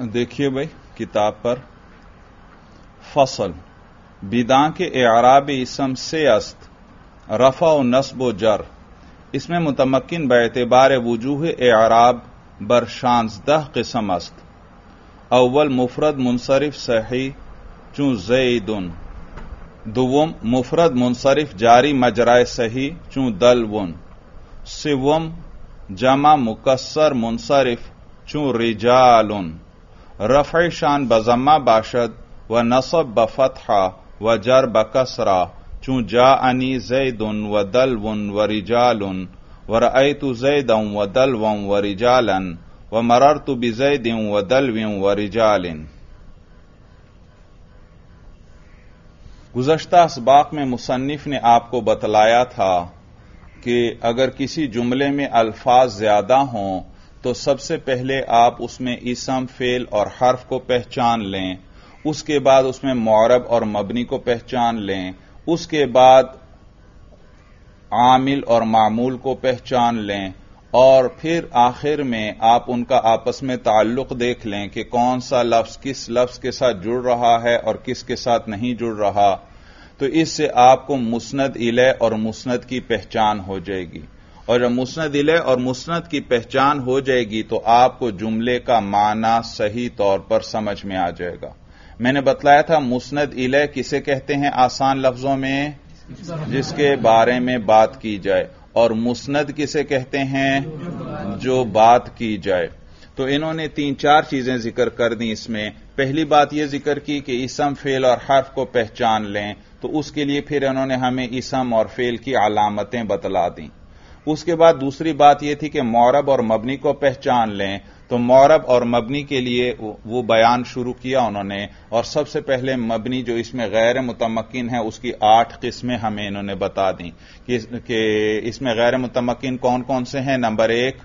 دیکھیے بھائی، کتاب پر فصل، بیداں کے اعراب اسم سے است، رفع و نصب و جر، اس میں متمکن بعتبار وجوہ اعراب بر شانزدہ قسم است۔ اول مفرد منصرف صحیح، چون زیدن۔ دوم مفرد منصرف جاری مجرائے صحیح، چون دلون۔ سوم جمع مکسر منصرف، چون رجال رفع شان بزمہ باشد و نصب بفتحہ و جر بکسرا چون جا انی زید و دل و رجال و رأیت زید و دل و رجالا و مررت بزید و دل و رجال. گزشتہ اسباق میں مصنف نے آپ کو بتلایا تھا کہ اگر کسی جملے میں الفاظ زیادہ ہوں تو سب سے پہلے آپ اس میں اسم فیل اور حرف کو پہچان لیں۔ اس کے بعد اس میں معرب اور مبنی کو پہچان لیں۔ اس کے بعد عامل اور معمول کو پہچان لیں۔ اور پھر آخر میں آپ ان کا آپس میں تعلق دیکھ لیں کہ کون سا لفظ کس لفظ کے ساتھ جڑ رہا ہے اور کس کے ساتھ نہیں جڑ رہا۔ تو اس سے آپ کو مسند الہ اور مسند کی پہچان ہو جائے گی۔ اور جب مسند الہ اور مسند کی پہچان ہو جائے گی تو آپ کو جملے کا معنی صحیح طور پر سمجھ میں آ جائے گا۔ میں نے بتلایا تھا مسند الہ کسے کہتے ہیں آسان لفظوں میں؟ جس کے بارے میں بات کی جائے۔ اور مسند کسے کہتے ہیں؟ جو بات کی جائے۔ تو انہوں نے تین چار چیزیں ذکر کر دی اس میں۔ پہلی بات یہ ذکر کی کہ اسم فیل اور حرف کو پہچان لیں۔ تو اس کے لیے پھر انہوں نے ہمیں اسم اور فیل کی علامتیں بتلا دیں۔ اس کے بعد دوسری بات یہ تھی کہ مورب اور مبنی کو پہچان لیں۔ تو مورب اور مبنی کے لیے وہ بیان شروع کیا انہوں نے۔ اور سب سے پہلے مبنی جو اس میں غیر متمکن ہے اس کی آٹھ قسمیں ہمیں انہوں نے بتا دیں۔ کہ اس میں غیر متمکن کون کون سے ہیں؟ نمبر ایک،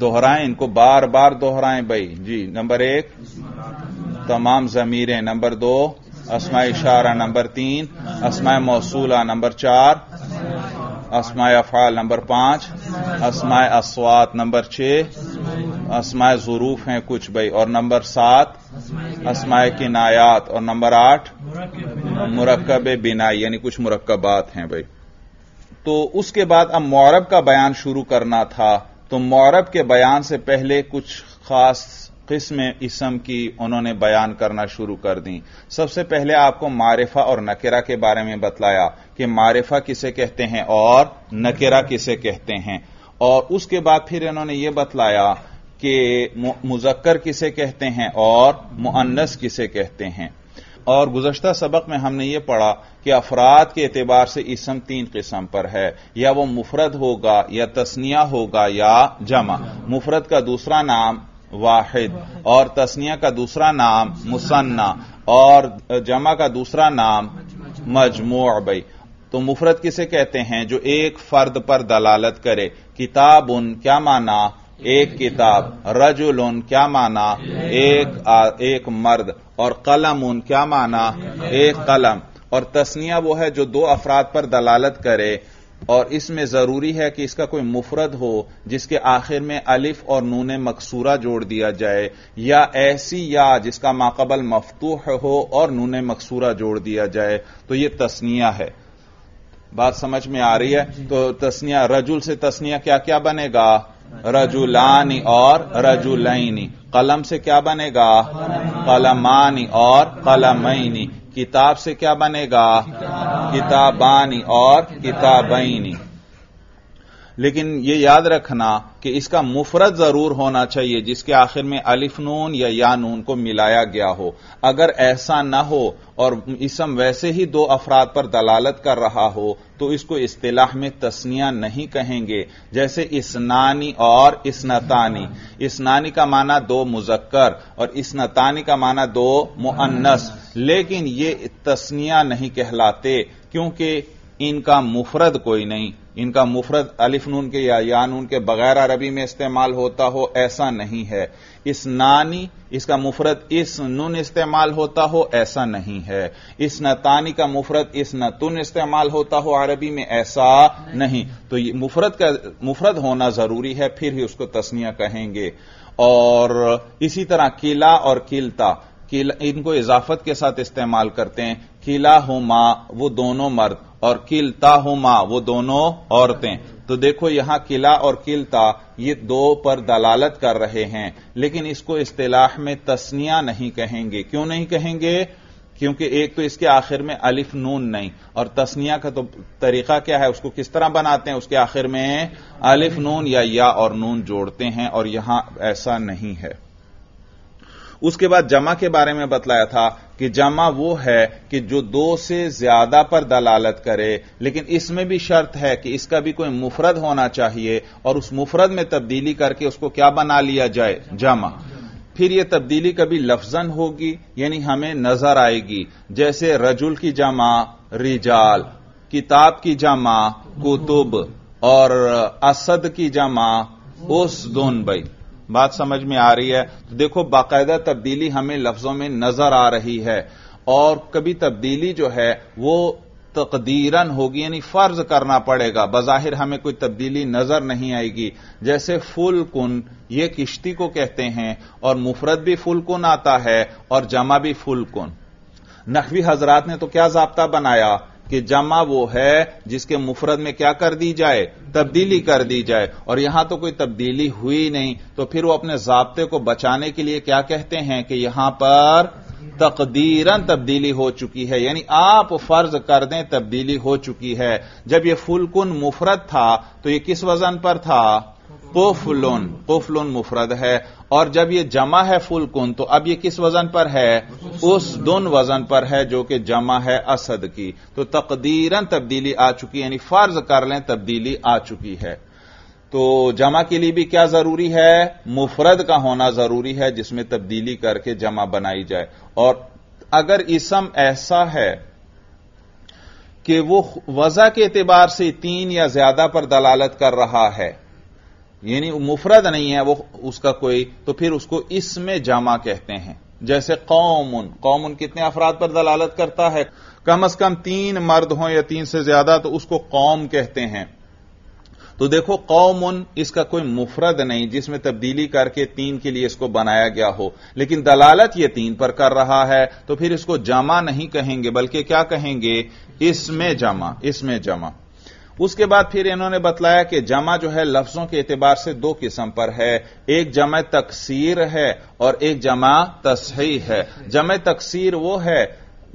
دوہرائیں۔ ان کو بار بار دوہرائیں بھائی۔ جی نمبر ایک، تمام ضمیریں۔ نمبر دو، اسماء اشارہ۔ نمبر تین، اسماء موصولہ۔ نمبر چار اسماء افعال نمبر پانچ، اسماء اسوات نمبر چھ، اسماء ظروف ہیں کچھ بھائی، اور نمبر سات، اسماء کنایات، اور نمبر آٹھ، مرکب بینائی یعنی کچھ مرکبات ہیں بھائی۔ تو اس کے بعد اب مورب کا بیان شروع کرنا تھا۔ تو مورب کے بیان سے پہلے کچھ خاص قسم اسم کی انہوں نے بیان کرنا شروع کر دیں۔ سب سے پہلے آپ کو معرفہ اور نکرہ کے بارے میں بتلایا کہ معرفہ کسے کہتے ہیں اور نکرہ کسے کہتے ہیں۔ اور اس کے بعد پھر انہوں نے یہ بتلایا کہ مذکر کسے کہتے ہیں اور معنس کسے کہتے ہیں۔ اور گزشتہ سبق میں ہم نے یہ پڑھا کہ افراد کے اعتبار سے اسم تین قسم پر ہے۔ یا وہ مفرد ہوگا یا تسنیہ ہوگا یا جمع۔ مفرد کا دوسرا نام واحد، اور تسنیہ کا دوسرا نام مصنع اور جمع کا دوسرا نام مجموع بھائی۔ تو مفرد کسے کہتے ہیں جو ایک فرد پر دلالت کرے؟ کتاب ان کیا مانا ایک کتاب۔ رجل ان کیا مانا ایک ایک مرد۔ اور قلم ان کیا مانا ایک قلم۔ اور تسنیہ وہ ہے جو دو افراد پر دلالت کرے۔ اور اس میں ضروری ہے کہ اس کا کوئی مفرد ہو جس کے آخر میں الف اور نون مقصورہ جوڑ دیا جائے، یا ایسی یا جس کا ماقبل مفتوح ہو اور نون مقصورہ جوڑ دیا جائے، تو یہ تسنیہ ہے۔ بات سمجھ میں آ رہی ہے تو تسنیہ رجل سے تسنیہ کیا کیا بنے گا؟ رجولانی اور رجولینی قلم سے کیا بنے گا؟ قلمانی اور قلمینی۔ کتاب سے کیا بنے گا؟ کتابانی اور کتابینی۔ لیکن یہ یاد رکھنا کہ اس کا مفرد ضرور ہونا چاہیے جس کے آخر میں الف نون یا یا نون کو ملایا گیا ہو۔ اگر ایسا نہ ہو اور اسم ویسے ہی دو افراد پر دلالت کر رہا ہو، تو اس کو اصطلاح میں تسنیہ نہیں کہیں گے، جیسے اسنانی اور اسنتانی۔ اسنانی کا معنی دو مذکر اور اسنتانی کا معنی دو معنس لیکن یہ تسنیہ نہیں کہلاتے، کیونکہ ان کا مفرد کوئی نہیں۔ ان کا مفرد الف نون کے یا یا نون کے بغیر عربی میں استعمال ہوتا ہو، ایسا نہیں ہے۔ اس نانی، اس کا مفرد اس نون استعمال ہوتا ہو، ایسا نہیں ہے۔ اس نتانی کا مفرد، اس نتن استعمال ہوتا ہو عربی میں، ایسا نہیں۔ تو یہ مفرد کا، مفرد ہونا ضروری ہے، پھر ہی اس کو تسنیہ کہیں گے۔ اور اسی طرح قلعہ اور کلتا ان کو اضافت کے ساتھ استعمال کرتے ہیں۔ قلعہ ہوما وہ دونوں مرد۔ اور کلتا ہوما وہ دونوں عورتیں۔ تو دیکھو یہاں قلعہ اور کلتا، یہ دو پر دلالت کر رہے ہیں۔ لیکن اس کو اصطلاح میں تسنیہ نہیں کہیں گے۔ کیوں نہیں کہیں گے؟ کیونکہ ایک تو اس کے آخر میں الف نون نہیں۔ اور تسنیہ کا تو طریقہ کیا ہے؟ اس کو کس طرح بناتے ہیں؟ اس کے آخر میں الف نون یا یا اور نون جوڑتے ہیں اور یہاں ایسا نہیں ہے۔ اس کے بعد جمع کے بارے میں بتلایا تھا کہ جمع وہ ہے کہ جو دو سے زیادہ پر دلالت کرے، لیکن اس میں بھی شرط ہے کہ اس کا بھی کوئی مفرد ہونا چاہیے اور اس مفرد میں تبدیلی کر کے اس کو کیا بنا لیا جائے؟ جمع۔ پھر یہ تبدیلی کبھی لفظن ہوگی یعنی ہمیں نظر آئے گی، جیسے رجل کی جمع، رجال، کتاب کی جمع، کتب، اور اسد کی جمع، اس دون بھائی۔ بات سمجھ میں آ رہی ہے۔ تو دیکھو، باقاعدہ تبدیلی ہمیں لفظوں میں نظر آ رہی ہے اور کبھی تبدیلی جو ہے وہ تقدیرن ہوگی یعنی فرض کرنا پڑے گا۔ بظاہر ہمیں کوئی تبدیلی نظر نہیں آئے گی۔ جیسے فل کن، یہ کشتی کو کہتے ہیں اور مفرد بھی فل کن آتا ہے اور جمع بھی فل کن۔ نقوی حضرات نے تو کیا ضابطہ بنایا؟ کہ جمع وہ ہے جس کے مفرد میں کیا کر دی جائے؟ تبدیلی کر دی جائے۔ اور یہاں تو کوئی تبدیلی ہوئی نہیں۔ تو پھر وہ اپنے ضابطے کو بچانے کے لیے کیا کہتے ہیں کہ یہاں پر تقدیرن تبدیلی ہو چکی ہے۔ یعنی آپ فرض کر دیں تبدیلی ہو چکی ہے۔ جب یہ فلکن مفرد تھا تو یہ کس وزن پر تھا؟ قفلن قفلن مفرد ہے۔ اور جب یہ جمع ہے فل کن تو اب یہ کس وزن پر ہے؟ اس دون وزن پر ہے جو کہ جمع ہے اسد کی۔ تو تقدیرن تبدیلی آ چکی یعنی فرض کر لیں تبدیلی آ چکی ہے۔ تو جمع کے لیے بھی کیا ضروری ہے؟ مفرد کا ہونا ضروری ہے، جس میں تبدیلی کر کے جمع بنائی جائے۔ اور اگر اسم ایسا ہے کہ وہ وضع کے اعتبار سے تین یا زیادہ پر دلالت کر رہا ہے یعنی مفرد نہیں ہے، وہ اس کا کوئی، تو پھر اس کو اس میں جمع کہتے ہیں۔ جیسے قومن قومن کتنے افراد پر دلالت کرتا ہے؟ کم از کم تین مرد ہوں یا تین سے زیادہ، تو اس کو قوم کہتے ہیں۔ تو دیکھو، قومن اس کا کوئی مفرد نہیں، جس میں تبدیلی کر کے تین کے لیے اس کو بنایا گیا ہو۔ لیکن دلالت یہ تین پر کر رہا ہے، تو پھر اس کو جمع نہیں کہیں گے، بلکہ کیا کہیں گے؟ اس میں جمع، اس میں جمع۔ اس کے بعد پھر انہوں نے بتلایا کہ جمع جو ہے لفظوں کے اعتبار سے دو قسم پر ہے، ایک جمع تکثیر ہے اور ایک جمع تصحیح ہے۔ جمع تکثیر وہ ہے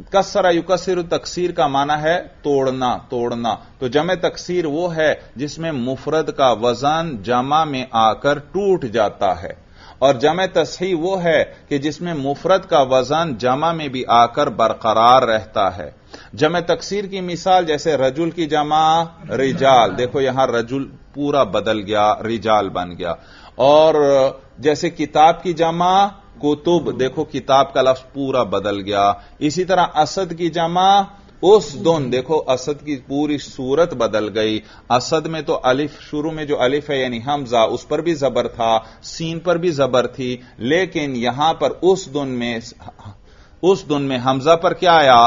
کسرا یوکسر تکثیر کا معنی ہے توڑنا توڑنا۔ تو جمع تکثیر وہ ہے جس میں مفرد کا وزن جمع میں آ کر ٹوٹ جاتا ہے۔ اور جمع تصحیح وہ ہے کہ جس میں مفرد کا وزن جمع میں بھی آ کر برقرار رہتا ہے۔ جمع تکثیر کی مثال جیسے رجل کی جمع، رجال۔ دیکھو یہاں رجل پورا بدل گیا، رجال بن گیا۔ اور جیسے کتاب کی جمع، کتب۔ دیکھو کتاب کا لفظ پورا بدل گیا۔ اسی طرح اسد کی جمع اس دون دیکھو اسد کی پوری صورت بدل گئی۔ اسد میں تو الف، شروع میں جو الف ہے یعنی حمزہ، اس پر بھی زبر تھا، سین پر بھی زبر تھی، لیکن یہاں پر اس دن میں، اس دن میں حمزہ پر کیا آیا؟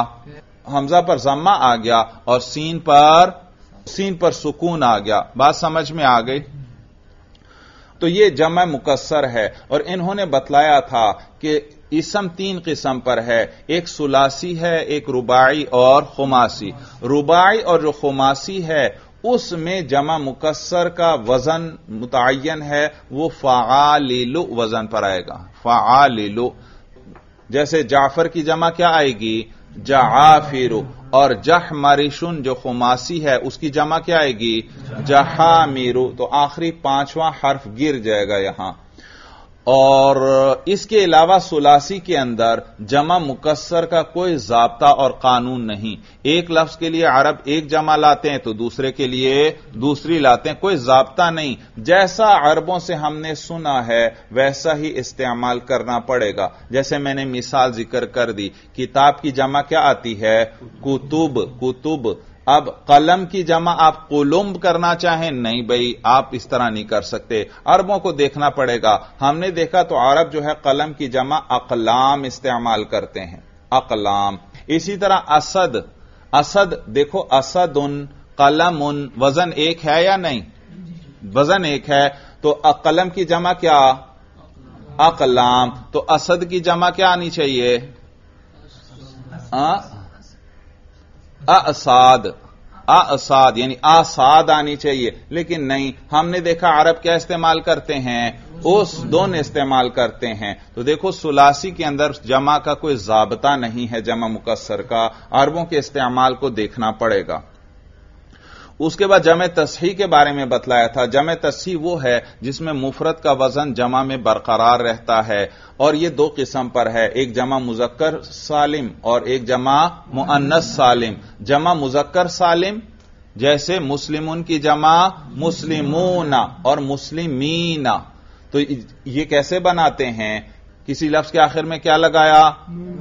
حمزہ پر زمہ آ گیا اور سین پر سین پر سکون آ گیا۔ بات سمجھ میں آ گئی؟ تو یہ جمع مکسر ہے اور انہوں نے بتلایا تھا کہ اسم تین قسم پر ہے۔ ایک سلاسی ہے، ایک رباعی اور خماسی۔ رباعی اور جو خماسی ہے، اس میں جمع مکسر کا وزن متعین ہے، وہ فعاللو وزن پر آئے گا۔ فعاللو۔ جیسے جعفر کی جمع کیا آئے گی؟ جعافر۔ اور جہ مریشن جو خماسی ہے، اس کی جمع کیا آئے گی؟ جہا میرو تو آخری پانچواں حرف گر جائے گا یہاں۔ اور اس کے علاوہ سلاسی کے اندر جمع مکسر کا کوئی ضابطہ اور قانون نہیں۔ ایک لفظ کے لیے عرب ایک جمع لاتے ہیں تو دوسرے کے لیے دوسری لاتے ہیں، کوئی ضابطہ نہیں۔ جیسا عربوں سے ہم نے سنا ہے، ویسا ہی استعمال کرنا پڑے گا۔ جیسے میں نے مثال ذکر کر دی، کتاب کی جمع کیا آتی ہے؟ کتب کتب۔ اب قلم کی جمع آپ قلمب کرنا چاہیں، نہیں بھائی آپ اس طرح نہیں کر سکتے۔ عربوں کو دیکھنا پڑے گا۔ ہم نے دیکھا تو عرب جو ہے قلم کی جمع اقلام استعمال کرتے ہیں۔ اقلام۔ اسی طرح اسد۔ اسد، دیکھو اسد ان قلم ان وزن ایک ہے یا نہیں؟ وزن ایک ہے۔ تو قلم کی جمع کیا؟ اقلام۔ تو اسد کی جمع کیا آنی چاہیے؟ ہاں؟ اساد اساد یعنی آساد آنی چاہیے۔ لیکن نہیں، ہم نے دیکھا عرب کیا استعمال کرتے ہیں؟ اس دون استعمال کرتے ہیں۔ تو دیکھو، سلاسی کے اندر جمع کا کوئی ضابطہ نہیں ہے، جمع مکسر کا۔ عربوں کے استعمال کو دیکھنا پڑے گا۔ اس کے بعد جمع تصحیح کے بارے میں بتلایا تھا۔ جمع تصحیح وہ ہے جس میں مفرت کا وزن جمع میں برقرار رہتا ہے اور یہ دو قسم پر ہے۔ ایک جمع مذکر سالم اور ایک جمع معنس سالم۔ جمع مذکر سالم جیسے مسلمون کی جمع مسلمون اور مسلمین۔ تو یہ کیسے بناتے ہیں؟ کسی لفظ کے آخر میں کیا لگایا؟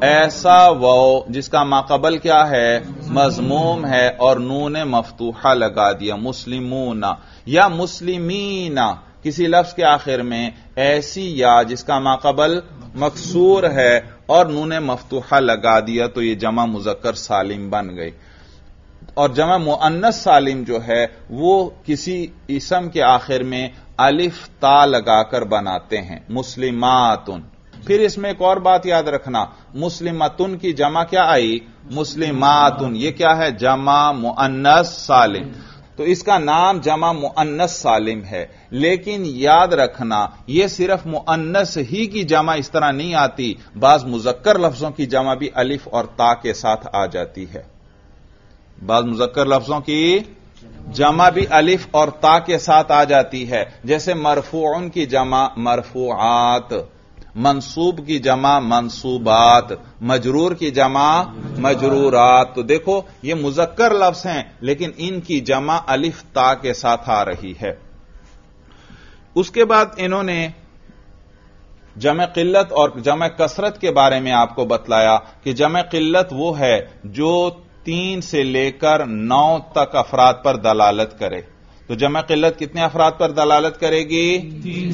ایسا وہ، جس کا ماقبل کیا ہے؟ مضموم ہے اور نون مفتوحہ لگا دیا، مسلمون یا مسلمین۔ کسی لفظ کے آخر میں ایسی یا جس کا ماقبل مقصور ہے اور نون مفتوحہ لگا دیا تو یہ جمع مذکر سالم بن گئی۔ اور جمع معنس سالم جو ہے، وہ کسی اسم کے آخر میں الف تا لگا کر بناتے ہیں۔ مسلماتن۔ پھر اس میں ایک اور بات یاد رکھنا، مسلمتن کی جمع کیا آئی؟ مسلماتن، یہ کیا ہے؟ جمع معنس سالم۔ تو اس کا نام جمع معنس سالم ہے۔ لیکن یاد رکھنا، یہ صرف معنس ہی کی جمع اس طرح نہیں آتی، بعض مذکر لفظوں کی جمع بھی الف اور تا کے ساتھ آ جاتی ہے۔ بعض مذکر لفظوں کی جمع بھی الف اور تا کے ساتھ آ جاتی ہے۔ جیسے مرفوعن کی جمع مرفوعات۔ منصوب کی جمع منصوبات، مجرور کی جمع مجرورات۔ تو دیکھو، یہ مذکر لفظ ہیں، لیکن ان کی جمع الف تا کے ساتھ آ رہی ہے۔ اس کے بعد انہوں نے جمع قلت اور جمع کثرت کے بارے میں آپ کو بتلایا کہ جمع قلت وہ ہے جو تین سے لے کر نو تک افراد پر دلالت کرے۔ تو جمع قلت کتنے افراد پر دلالت کرے گی؟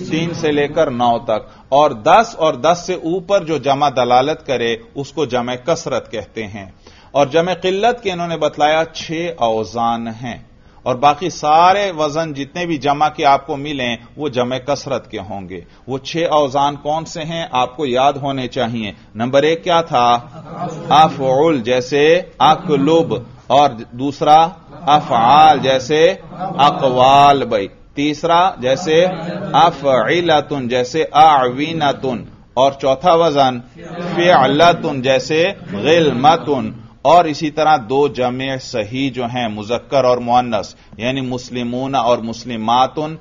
تین سے لے کر نو تک۔ اور دس اور دس سے اوپر جو جمع دلالت کرے، اس کو جمع کثرت کہتے ہیں۔ اور جمع قلت کے انہوں نے بتلایا چھ اوزان ہیں۔ اور باقی سارے وزن جتنے بھی جمع کے آپ کو ملیں، وہ جمع کثرت کے ہوں گے۔ وہ چھ اوزان کون سے ہیں، آپ کو یاد ہونے چاہیے۔ نمبر ایک کیا تھا؟ افعل، جیسے اکلب اور دوسرا افعال، جیسے اقوال، بھائی۔ تیسرا، جیسے افعلتن، جیسے اعوینتن۔ اور چوتھا وزن، فعلتن، جیسے غلمتن۔ اور اسی طرح دو جمع صحیح جو ہیں، مذکر اور مونس یعنی مسلمون اور مسلماتن،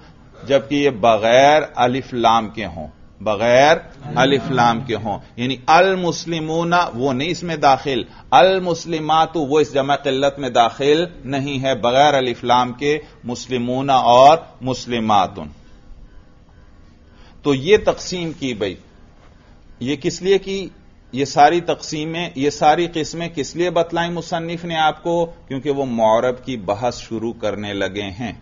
جبکہ یہ بغیر الف لام کے ہوں، بغیر الفلام کے ہوں یعنی المسلمون وہ نہیں اس میں داخل، المسلمات وہ اس جمع قلت میں داخل نہیں ہے، بغیر الفلام کے مسلمون اور مسلمات تو یہ تقسیم کی بھائی یہ کس لیے کی؟ یہ ساری تقسیمیں، یہ ساری قسمیں کس لیے بتلائیں مصنف نے آپ کو؟ کیونکہ وہ معرب کی بحث شروع کرنے لگے ہیں۔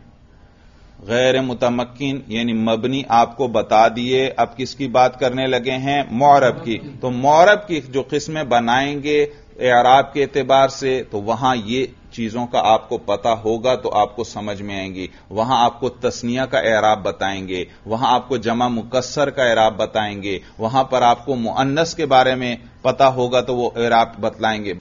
غیر متمکن یعنی مبنی آپ کو بتا دیے اب کس کی بات کرنے لگے ہیں؟ مورب کی۔ تو مورب کی جو قسمیں بنائیں گے اعراب کے اعتبار سے، تو وہاں یہ چیزوں کا آپ کو پتا ہوگا تو آپ کو سمجھ میں آئیں گی۔ وہاں آپ کو تسنیہ کا اعراب بتائیں گے۔ وہاں آپ کو جمع مکسر کا اعراب بتائیں گے۔ وہاں پر آپ کو معنس کے بارے میں پتا ہوگا تو وہ اعراب بتلائیں گے۔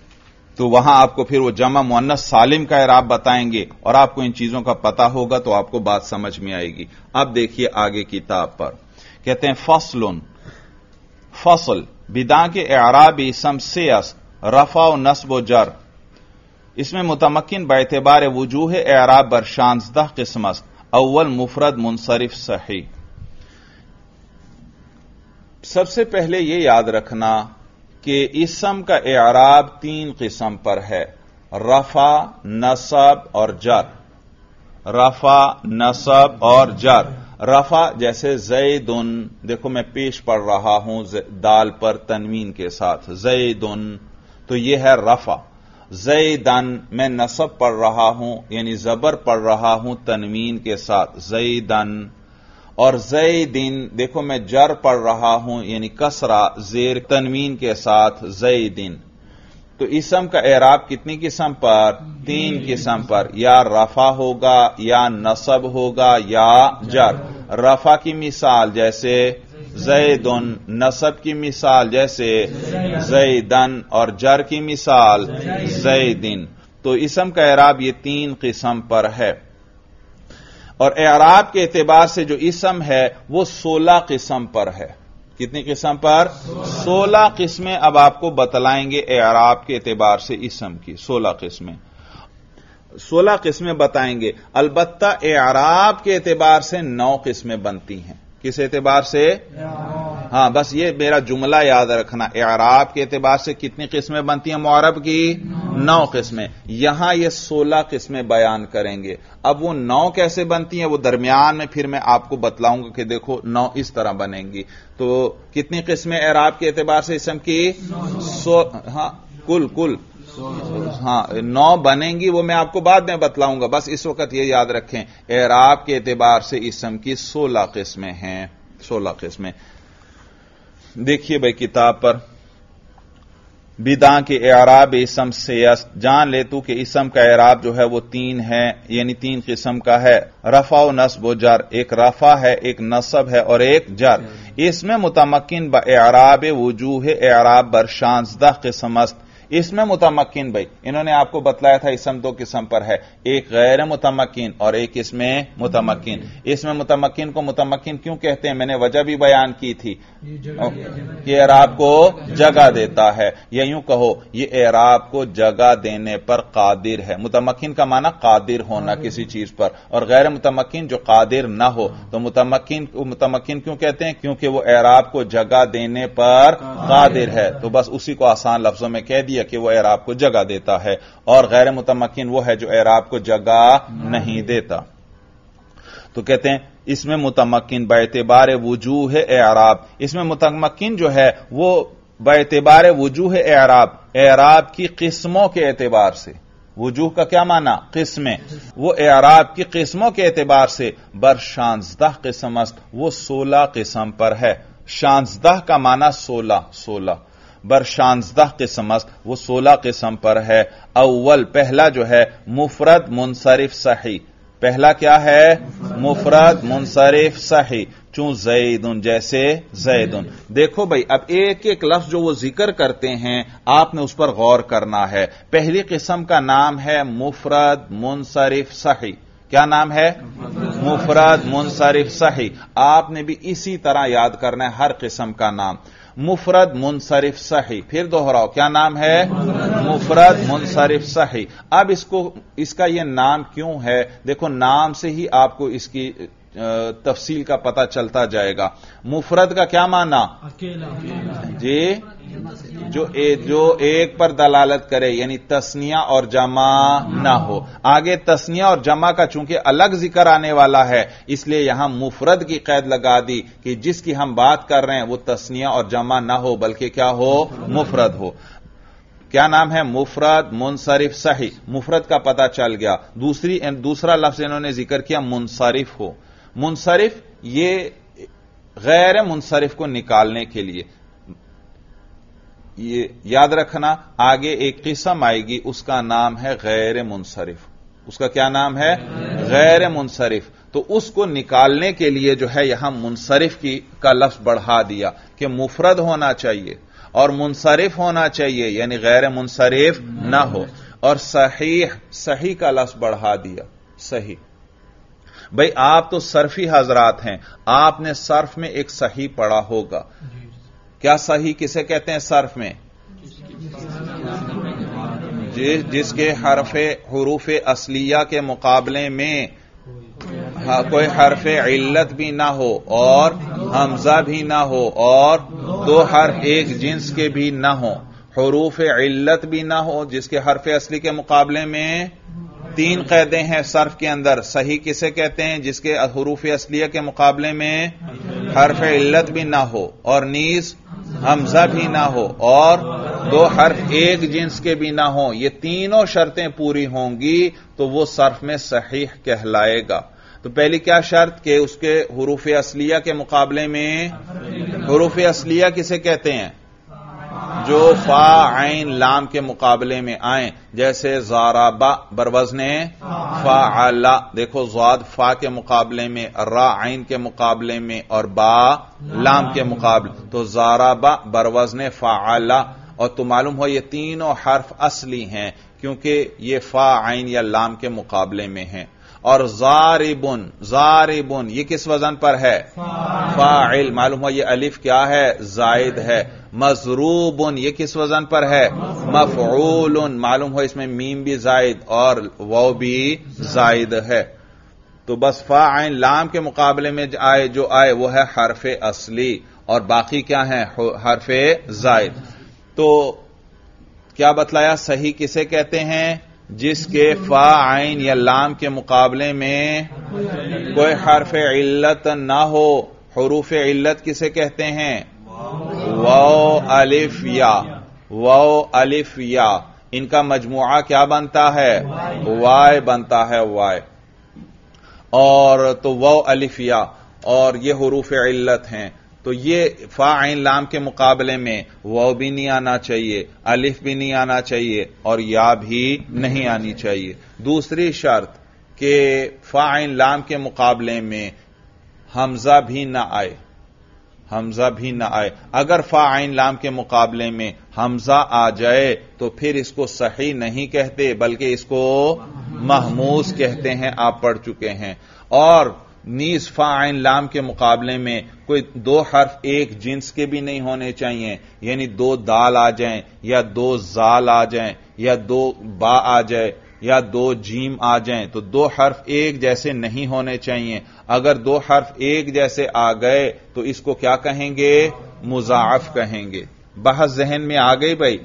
تو وہاں آپ کو پھر وہ جمع مونس سالم کا اعراب بتائیں گے اور آپ کو ان چیزوں کا پتا ہوگا تو آپ کو بات سمجھ میں آئے گی۔ اب دیکھیے آگے کتاب پر۔ کہتے ہیں، فصل۔ فصل بدا کے اعراب اسم سے رفا و نصب و جر۔ اس میں متمکن بعتبار وجوہ اعراب برشانزدہ قسمت اول مفرد منصرف صحیح. سب سے پہلے یہ یاد رکھنا کہ اسم کا اعراب تین قسم پر ہے. رفع، نصب اور جر. رفع، نصب اور جر. رفع جیسے زیدن، دیکھو میں پیش پڑھ رہا ہوں دال پر تنوین کے ساتھ. زیدن، تو یہ ہے رفع. زیدن میں نصب پڑھ رہا ہوں یعنی زبر پڑھ رہا ہوں تنوین کے ساتھ زیدن اور زیدن دیکھو میں جر پڑھ رہا ہوں یعنی کسرا زیر تنوین کے ساتھ زیدن تو اسم کا اعراب کتنی قسم پر؟ تین قسم پر۔ یا رفع ہوگا، یا نصب ہوگا، یا جر۔ رفع کی مثال جیسے زیدن نصب کی مثال جیسے زیدن اور جر کی مثال زیدن۔ تو اسم کا اعراب یہ تین قسم پر ہے۔ اور اعراب کے اعتبار سے جو اسم ہے، وہ سولہ قسم پر ہے۔ کتنی قسم پر؟ سولہ قسمیں اب آپ کو بتلائیں گے اعراب کے اعتبار سے اسم کی، سولہ قسمیں سولہ قسمیں بتائیں گے۔ البتہ اعراب کے اعتبار سے نو قسمیں بنتی ہیں۔ کس اعتبار سے؟ ہاں بس یہ میرا جملہ یاد رکھنا، اعراب کے اعتبار سے کتنی قسمیں بنتی ہیں؟ معرب کی نو قسمیں۔ یہاں یہ سولہ قسمیں بیان کریں گے۔ اب وہ نو کیسے بنتی ہیں؟ وہ درمیان میں پھر میں آپ کو بتلاؤں گا کہ دیکھو نو اس طرح بنیں گی۔ تو کتنی قسمیں اعراب کے اعتبار سے اسم کی؟ سو ہاں کل کل۔ ہاں نو بنیں گی، وہ میں آپ کو بعد میں بتلاؤں گا۔ بس اس وقت یہ یاد رکھیں، اعراب کے اعتبار سے اسم کی سولہ قسمیں ہیں، سولہ قسمیں۔ دیکھیے بھائی کتاب پر بدا کے اعراب اسم سے جان لے تو کہ اسم کا اعراب جو ہے وہ تین ہے یعنی تین قسم کا ہے۔ رفع و نصب و جر، ایک رفع ہے، ایک نصب ہے اور ایک جر۔ اس میں متمکن با اعراب وجوہ اعراب برشانزدہ قسم است۔ اس میں متمکن بھائی انہوں نے آپ کو بتلایا تھا اسم دو قسم پر ہے ایک غیر متمکن اور ایک اس میں متمکن۔ اس میں متمکن کو متمکن کیوں کہتے ہیں؟ میں نے وجہ بھی بیان کی تھی۔ کہ اعراب کو جگہ دیتا ہے۔ یا یوں کہو یہ اعراب کو جگہ دینے پر قادر ہے۔ متمکن کا معنی قادر ہونا کسی چیز پر۔ اور غیر متمکن جو قادر نہ ہو تو متمکن متمکن کیوں کہتے ہیں؟ کیونکہ وہ اعراب کو جگہ دینے پر قادر ہے۔ تو بس اسی کو آسان لفظوں میں کہہ دیا کہ وہ اعراب کو جگہ دیتا ہے اور غیر متمکن وہ ہے جو اعراب کو جگہ نہیں دیتا۔ تو کہتے ہیں، اس میں متمکن اعتبار وجوہ اعراب۔ اس میں متمکن جو ہے، وہ اعتبار وجوہ اعراب۔ اعراب کی قسموں کے اعتبار سے۔ وجوہ کا کیا معنی؟ قسمیں۔ وہ اعراب کی قسموں کے اعتبار سے۔ بر شانزدہ قسم است۔ وہ سولہ قسم پر ہے۔ شانزدہ کا معنی سولہ سولہ۔ برشانزدہ قسم است، وہ سولہ قسم پر ہے۔ اول، پہلا جو ہے، مفرد منصرف صحیح۔ پہلا کیا ہے؟ مفرد منصرف صحیح۔ چون زیدن جیسے زیدن۔ دیکھو بھائی، اب ایک ایک لفظ جو وہ ذکر کرتے ہیں، آپ نے اس پر غور کرنا ہے۔ پہلی قسم کا نام ہے مفرد منصرف صحیح۔ کیا نام ہے؟ مفرد منصرف صحیح۔ آپ نے بھی اسی طرح یاد کرنا ہے، ہر قسم کا نام۔ مفرد منصرف صحیح۔ پھر دوہراؤ، کیا نام ہے؟ مفرد منصرف صحیح۔ اب اس کو، اس کا یہ نام کیوں ہے؟ دیکھو، نام سے ہی آپ کو اس کی تفصیل کا پتہ چلتا جائے گا۔ مفرد کا کیا مانا جی جو جو ایک پر دلالت کرے یعنی تسنیا اور جمع نہ ہو۔ آگے تسنیا اور جمع کا چونکہ الگ ذکر آنے والا ہے اس لیے یہاں مفرد کی قید لگا دی کہ جس کی ہم بات کر رہے ہیں وہ تسنیا اور جمع نہ ہو بلکہ کیا ہو؟ مفرد ہو۔ کیا نام ہے؟ مفرد منصرف صحیح۔ مفرد کا پتہ چل گیا۔ دوسری دوسرا لفظ انہوں نے ذکر کیا منصرف ہو۔ منصرف، یہ غیر منصرف کو نکالنے کے لیے۔ یہ یاد رکھنا، آگے ایک قسم آئے گی، اس کا نام ہے غیر منصرف۔ اس کا کیا نام ہے؟ غیر منصرف۔ تو اس کو نکالنے کے لیے جو ہے، یہاں منصرف کی، کا لفظ بڑھا دیا کہ مفرد ہونا چاہیے اور منصرف ہونا چاہیے یعنی غیر منصرف نہ ہو۔ اور صحیح صحیح کا لفظ بڑھا دیا، صحیح۔ بھائی آپ تو صرفی حضرات ہیں آپ نے صرف میں ایک صحیح پڑھا ہوگا۔ کیا صحیح کسے کہتے ہیں صرف میں؟ جس کے حرف حروف اصلیہ کے مقابلے میں ہاں، کوئی حرف علت بھی نہ ہو اور حمزہ بھی نہ ہو اور دو حرف ایک جنس کے بھی نہ ہو حروف علت بھی نہ ہو جس کے حرف اصلی کے مقابلے میں تین قیدیں ہیں صرف کے اندر۔ صحیح کسے کہتے ہیں؟ جس کے حروف اصلیہ کے مقابلے میں حرف علت بھی نہ ہو اور نیز حمزہ بھی نہ ہو اور دو حرف ایک جنس کے بھی نہ ہوں۔ یہ تینوں شرطیں پوری ہوں گی تو وہ صرف میں صحیح کہلائے گا۔ تو پہلی کیا شرط؟ کہ اس کے حروف اصلیہ کے مقابلے میں حروف اصلیہ کسے کہتے ہیں؟ جو فا عین لام کے مقابلے میں آئیں جیسے زارابا بروزن فا دیکھو زاد فا کے مقابلے میں را عین کے مقابلے میں اور با لام کے مقابلے تو زارابا بروزن فا اور تو معلوم ہو یہ تینوں حرف اصلی ہیں کیونکہ یہ فا عین یا لام کے مقابلے میں ہیں۔ اور زاربن زاربن یہ کس وزن پر ہے؟ فاعل معلوم ہو یہ الف کیا ہے؟ زائد ہے۔ مضروبن یہ کس وزن پر ہے؟ مفعول، معلوم ہو اس میں میم بھی زائد اور وہ بھی زائد ہے۔ تو بس فا عین، لام کے مقابلے میں آئے، جو آئے وہ ہے حرف اصلی۔ اور باقی کیا ہے حرف زائد۔ تو کیا بتلایا؟ صحیح کسے کہتے ہیں؟ جس کے فا عین یا لام کے مقابلے میں کوئی حرف علت نہ ہو۔ حروف علت کسے کہتے ہیں؟ و الف یا و الف یا۔ ان کا مجموعہ کیا بنتا ہے؟ وائے بنتا ہے وائے اور تو و الف یا، اور یہ حروف علت ہیں۔ تو یہ فا عین لام کے مقابلے میں وہ بھی نہیں آنا چاہیے، الف بھی نہیں آنا چاہیے، اور یا بھی نہیں آنی چاہیے۔ دوسری شرط کہ فا عین لام کے مقابلے میں حمزہ بھی نہ آئے۔ حمزہ بھی نہ آئے۔ اگر فا عین لام کے مقابلے میں حمزہ آ جائے تو پھر اس کو صحیح نہیں کہتے، بلکہ اس کو محموز کہتے ہیں، آپ پڑھ چکے ہیں۔ اور نیز فائن لام کے مقابلے میں کوئی دو حرف ایک جنس کے بھی نہیں ہونے چاہیے۔ یعنی دو دال آ جائیں یا دو زال آ جائیں یا دو با آ جائے۔ یا دو جیم آ جائیں تو دو حرف ایک جیسے نہیں ہونے چاہیے۔ اگر دو حرف ایک جیسے آ گئے تو اس کو کیا کہیں گے؟ مضاعف کہیں گے۔ بحث ذہن میں آ گئی بھائی۔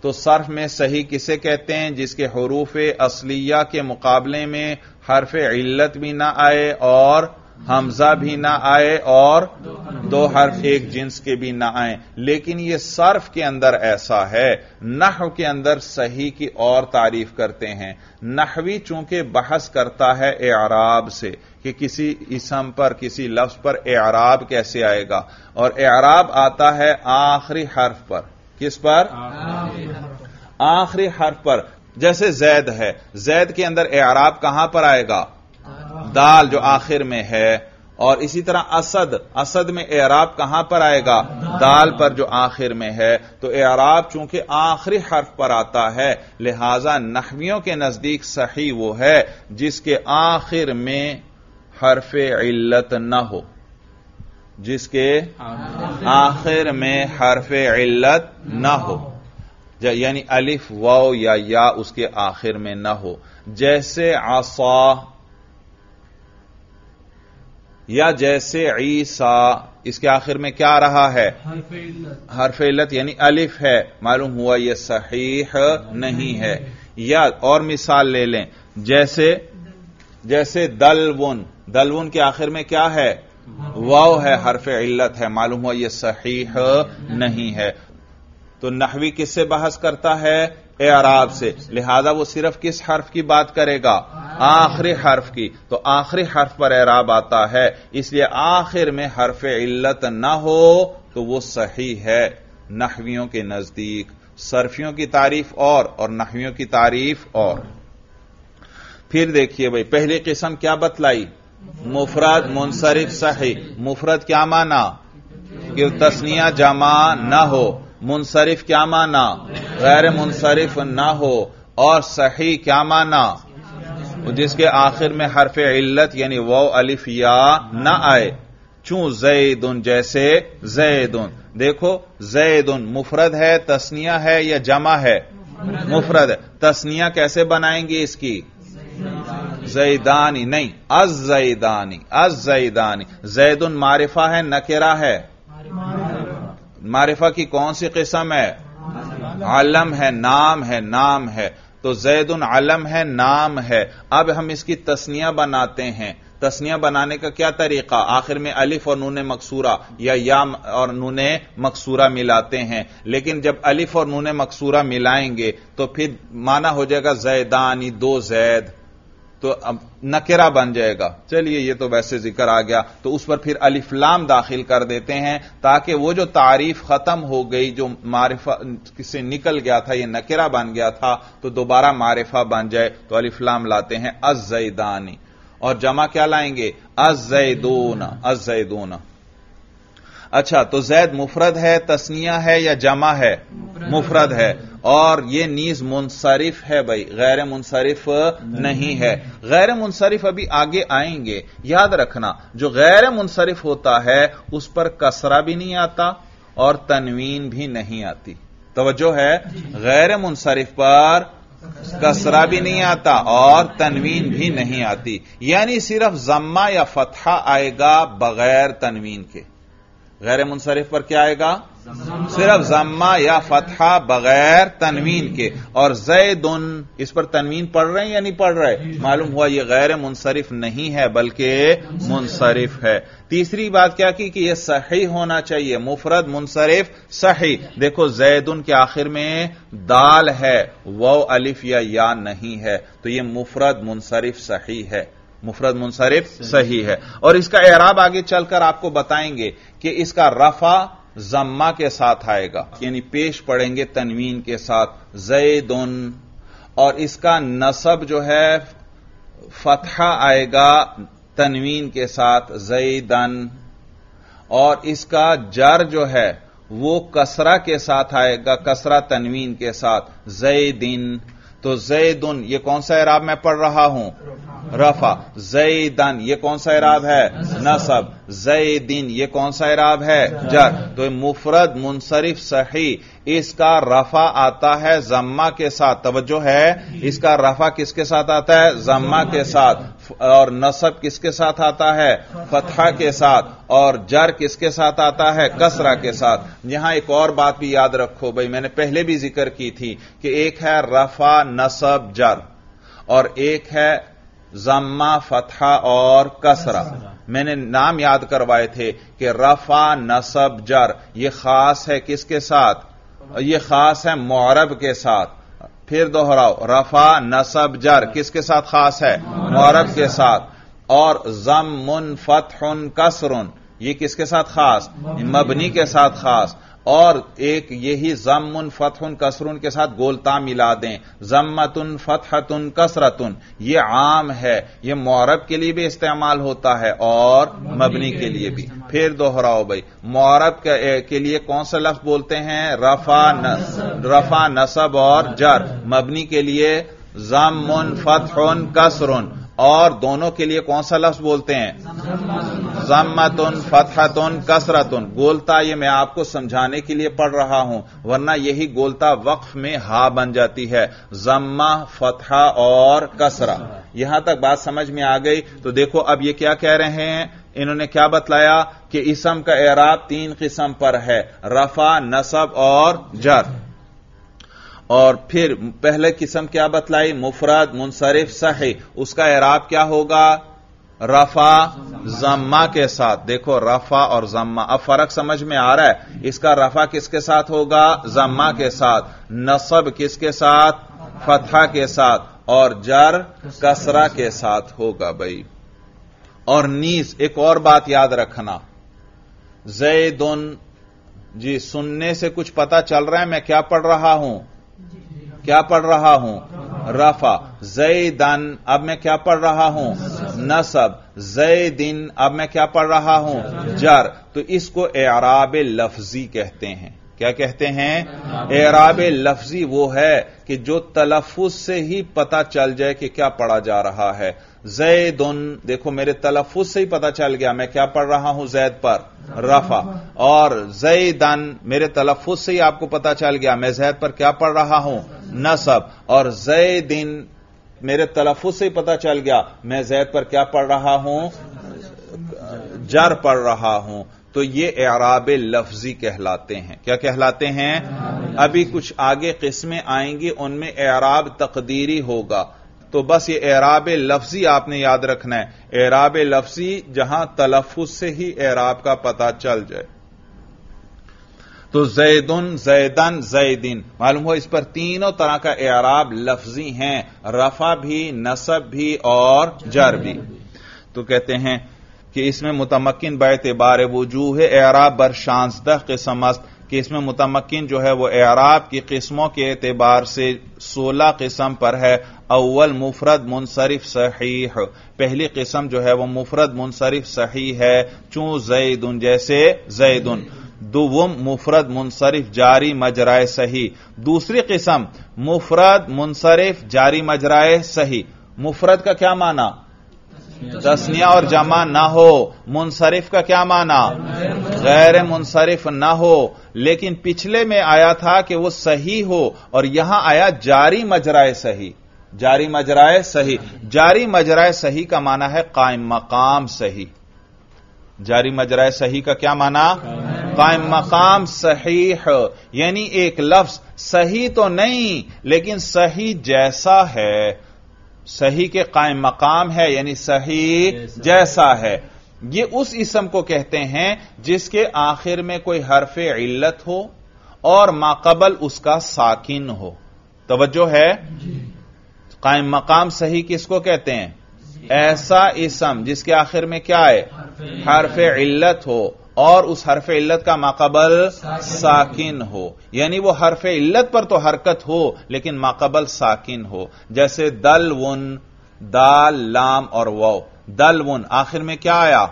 تو صرف میں صحیح کسے کہتے ہیں جس کے حروف اصلیہ کے مقابلے میں حرف علت بھی نہ آئے اور حمزہ بھی نہ آئے اور دو حرف ایک جنس کے بھی نہ آئے لیکن یہ صرف کے اندر ایسا ہے۔ نحو کے اندر صحیح کی اور تعریف کرتے ہیں۔ نحوی چونکہ بحث کرتا ہے اعراب سے کہ کسی اسم پر، کسی لفظ پر اعراب کیسے آئے گا۔ اور اعراب آتا ہے آخری حرف پر۔ کس پر؟ آخری حرف پر۔ جیسے زید ہے۔ زید کے اندر اعراب کہاں پر آئے گا؟ دال جو آخر میں ہے اور اسی طرح اسد اسد میں اعراب کہاں پر آئے گا؟ دال پر جو آخر میں ہے۔ تو اعراب چونکہ آخری حرف پر آتا ہے، لہذا نحویوں کے نزدیک صحیح وہ ہے، جس کے آخر میں حرف علت نہ ہو۔ جس کے آخر میں حرف علت نہ ہو۔ یعنی الف و یا یا اس کے آخر میں نہ ہو۔ جیسے آسا یا جیسے عیسا اس کے آخر میں کیا رہا ہے؟ حرف علت۔ یعنی الف ہے۔ معلوم ہوا یہ صحیح نہیں ہے۔ یا اور مثال لے لیں۔ جیسے جیسے دلون۔ دلون کے آخر میں کیا ہے؟ واؤ ہے حرف علت ہے۔ معلوم ہوا یہ صحیح نہیں ہے۔ تو نحوی کس سے بحث کرتا ہے؟ اعراب سے، لہذا وہ صرف کس حرف کی بات کرے گا؟ آخری حرف کی۔ تو آخری حرف پر اعراب آتا ہے، اس لیے آخر میں حرف علت نہ ہو تو وہ صحیح ہے۔ نحویوں کے نزدیک۔ صرفیوں کی تعریف اور اور نحویوں کی تعریف اور۔ پھر دیکھیے بھائی، پہلی قسم کیا بتلائی؟ مفرد، منصرف، صحیح۔ مفرد کیا مانا؟ کہ تسنیہ جمع نہ ہو۔ منصرف کیا مانا؟ غیر منصرف نہ ہو اور صحیح کیا مانا؟ جس کے آخر میں حرف علت یعنی وہ الف یا نہ آئے۔ چون زیدن جیسے زیدن۔ دیکھو، زیدن مفرد ہے تسنیہ ہے یا جمع ہے؟ مفرد۔ تسنیہ کیسے بنائیں گے اس کی؟ زیدانی۔ نہیں، از زیدانی از زیدانی۔ زید معرفہ ہے نکرا ہے۔ معرفہ کی کون سی قسم ہے؟ علم ہے، نام ہے نام ہے۔ تو زید علم ہے، نام ہے۔ اب ہم اس کی تسنیہ بناتے ہیں۔ تسنیہ بنانے کا کیا طریقہ؟ آخر میں الف اور نون مقصورہ یا یا اور نون مقصورہ ملاتے ہیں۔ لیکن جب الف اور نون مقصورہ ملائیں گے تو پھر مانا ہو جائے گا زیدانی، دو زید۔ تو اب نکرا بن جائے گا۔ چلیے، یہ تو ویسے ذکر آ گیا۔ تو اس پر پھر الفلام داخل کر دیتے ہیں تاکہ وہ جو تعریف ختم ہو گئی، جو معرفہ سے نکل گیا تھا، یہ نکرا بن گیا تھا، تو دوبارہ معرفہ بن جائے۔ تو الفلام لاتے ہیں از زیدانی اور جمع کیا لائیں گے؟ از زیدون از زیدون اچھا تو زید مفرد ہے تسنیہ ہے یا جمع ہے؟ مفرد. ہے۔ اور یہ نیز منصرف ہے بھائی غیر منصرف نہیں ہے۔ غیر منصرف ابھی آگے آئیں گے۔ یاد رکھنا جو غیر منصرف ہوتا ہے اس پر کسرا بھی نہیں آتا اور تنوین بھی نہیں آتی۔ توجہ ہے؟ غیر منصرف پر کسرا بھی نہیں آتا اور تنوین بھی نہیں آتی۔ یعنی صرف ضمہ یا فتحہ آئے گا بغیر تنوین کے۔ غیر منصرف پر کیا آئے گا؟ صرف ضمہ یا فتحہ بغیر تنوین کے۔ اور زید اس پر تنوین پڑھ رہے ہیں یا نہیں پڑھ رہے؟ معلوم ہوا یہ غیر منصرف نہیں ہے، بلکہ منصرف ہے۔ تیسری بات کیا کی کہ یہ صحیح ہونا چاہیے۔ مفرد، منصرف، صحیح۔ دیکھو، زید کے آخر میں دال ہے وہ الف یا یا نہیں ہے۔ تو یہ مفرد، منصرف، صحیح ہے۔ مفرد منصرف صحیح. ہے۔ اور اس کا اعراب آگے چل کر آپ کو بتائیں گے کہ اس کا رفع زما کے ساتھ آئے گا یعنی پیش پڑیں گے تنوین کے ساتھ زیدن۔ اور اس کا نصب جو ہے فتح آئے گا تنوین کے ساتھ زیدن۔ اور اس کا جر جو ہے وہ کسرا کے ساتھ آئے گا کسرا تنوین کے ساتھ زیدن۔ تو زیدن، یہ کون سا اعراب میں پڑھ رہا ہوں؟ رفا زیدن، یہ کون سا اعراب ہے؟ نصب. زیدن یہ کون سا اراب ہے؟ جر۔ تو مفرد منصرف صحیح اس کا رفع آتا ہے زما کے ساتھ۔ توجہ ہے اس کا رفع کس کے ساتھ آتا ہے؟ زما کے ساتھ۔ اور نصب کس کے ساتھ آتا ہے؟ فتح کے ساتھ۔ اور جر کس کے ساتھ آتا ہے؟ کسرا کے ساتھ۔ یہاں ایک اور بات بھی یاد رکھو بھائی میں نے پہلے بھی ذکر کی تھی کہ ایک ہے رفع نصب جر۔ اور ایک ہے زما فتح اور کسرا میں نے نام یاد کروائے تھے کہ رفا نصب جر، یہ خاص ہے کس کے ساتھ؟ یہ خاص ہے معرب کے ساتھ۔ پھر دوہراؤ رفا نصب جر، کس کے ساتھ خاص ہے؟ معرب کے ساتھ۔ اور زم من فتح کسرن یہ کس کے ساتھ خاص؟ مبنی کے ساتھ خاص۔ اور ایک یہی ضم فتح کسرن کے ساتھ گولتا ملا دیں۔ ضمتن فتحتن کسرتن۔ یہ عام ہے، یہ معرب کے لیے بھی استعمال ہوتا ہے اور مبنی کے لیے بھی۔ پھر دوہراؤ بھائی، معرب کے لیے کون سا لفظ بولتے ہیں؟ رفا رفا نصب اور جر۔ مبنی کے لیے ضم فتح کسرن۔ اور دونوں کے لیے کون سا لفظ بولتے ہیں؟ ضمتن، فتحتن، کسرتن۔ گولتا یہ میں آپ کو سمجھانے کے لیے پڑھ رہا ہوں، ورنہ یہی گولتا وقف میں ہا بن جاتی ہے۔ ضمہ فتح اور کسرا یہاں تک بات سمجھ میں آ گئی۔ تو دیکھو اب یہ کیا کہہ رہے ہیں؟ انہوں نے کیا بتلایا کہ اسم کا اعراب تین قسم پر ہے، رفع، نصب اور جر۔ اور پھر پہلے قسم کیا بتلائی؟ مفرد، منصرف، صحیح. اس کا اعراب کیا ہوگا؟ رفا زما کے ساتھ. دیکھو رفا اور زما اب فرق سمجھ میں آ رہا ہے. اس کا رفا کس کے ساتھ ہوگا؟ زما کے ساتھ. نصب کس کے ساتھ؟ فتح کے ساتھ. اور جر کسرا کے ساتھ ہوگا بھائی. اور نیز ایک اور بات یاد رکھنا. زیدن. جی سننے سے کچھ پتا چل رہا ہے، میں کیا پڑھ رہا ہوں؟ کیا پڑھ رہا ہوں؟ رفا زیدن. اب میں کیا پڑھ رہا ہوں؟ نصب. زیدن. اب میں کیا پڑھ رہا ہوں؟ جر. تو اس کو اعراب لفظی کہتے ہیں۔ کیا کہتے ہیں؟ اعراب لفظی وہ ہے کہ جو تلفظ سے ہی پتا چل جائے کہ کیا پڑھا جا رہا ہے۔ زیدن، دیکھو میرے تلفظ سے ہی پتا چل گیا، میں کیا پڑھ رہا ہوں؟ زید پر۔ رفا اور زیدن، میرے تلفظ سے ہی آپ کو پتا چل گیا، میں زید پر کیا پڑھ رہا ہوں؟ نصب۔ اور زیدن، میرے تلفظ سے ہی پتا چل گیا، میں زید پر کیا پڑھ رہا ہوں؟ جر پڑھ رہا ہوں۔ تو یہ اعراب لفظی کہلاتے ہیں۔ کیا کہلاتے ہیں؟ ابھی کچھ آگے قسمیں آئیں گی، ان میں اعراب تقدیری ہوگا۔ تو بس یہ اعراب لفظی آپ نے یاد رکھنا ہے۔ اعراب لفظی جہاں تلفظ سے ہی اعراب کا پتہ چل جائے۔ تو زیدن زیدن زیدن۔ معلوم ہو اس پر تینوں طرح کا اعراب لفظی ہیں۔ رفع بھی، نصب بھی اور جر بھی۔ تو کہتے ہیں کہ اس میں متمکن باعتبار وجوہ اعراب بر شانزدہ قسم است کہ اس میں متمکن جو ہے وہ اعراب کی قسموں کے اعتبار سے سولہ قسم پر ہے۔ اول مفرد منصرف صحیح۔ پہلی قسم جو ہے وہ مفرد منصرف صحیح ہے۔ چون زیدن جیسے زیدن۔ دوم مفرد منصرف جاری مجرائے صحیح۔ دوسری قسم مفرد منصرف جاری مجرائے صحیح۔ مفرد کا کیا معنی؟ تسنیا اور جمع نہ ہو۔ منصرف کا کیا معنی؟ غیر منصرف نہ ہو۔ لیکن پچھلے میں آیا تھا کہ وہ صحیح ہو اور یہاں آیا جاری مجرائے صحیح۔ جاری مجرائے صحیح۔ جاری مجرائے صحیح کا معنی ہے قائم مقام صحیح۔ جاری مجرائے صحیح کا کیا معنی؟ قائم مقام صحیح۔ یعنی ایک لفظ صحیح تو نہیں، لیکن صحیح جیسا ہے۔ صحیح کے قائم مقام ہے یعنی صحیح جیسا ہے۔ یہ اس اسم کو کہتے ہیں جس کے آخر میں کوئی حرف علت ہو اور ماقبل اس کا ساکن ہو۔ توجہ ہے؟ قائم مقام صحیح کس کو کہتے ہیں؟ ایسا اسم جس کے آخر میں کیا ہے؟ حرف علت ہو۔ اور اس حرف علت کا ماقبل ساکن ہو۔ یعنی وہ حرف علت پر تو حرکت ہو لیکن ماقبل ساکن ہو۔ جیسے دل ون دال لام اور وو دل ون آخر میں کیا آیا؟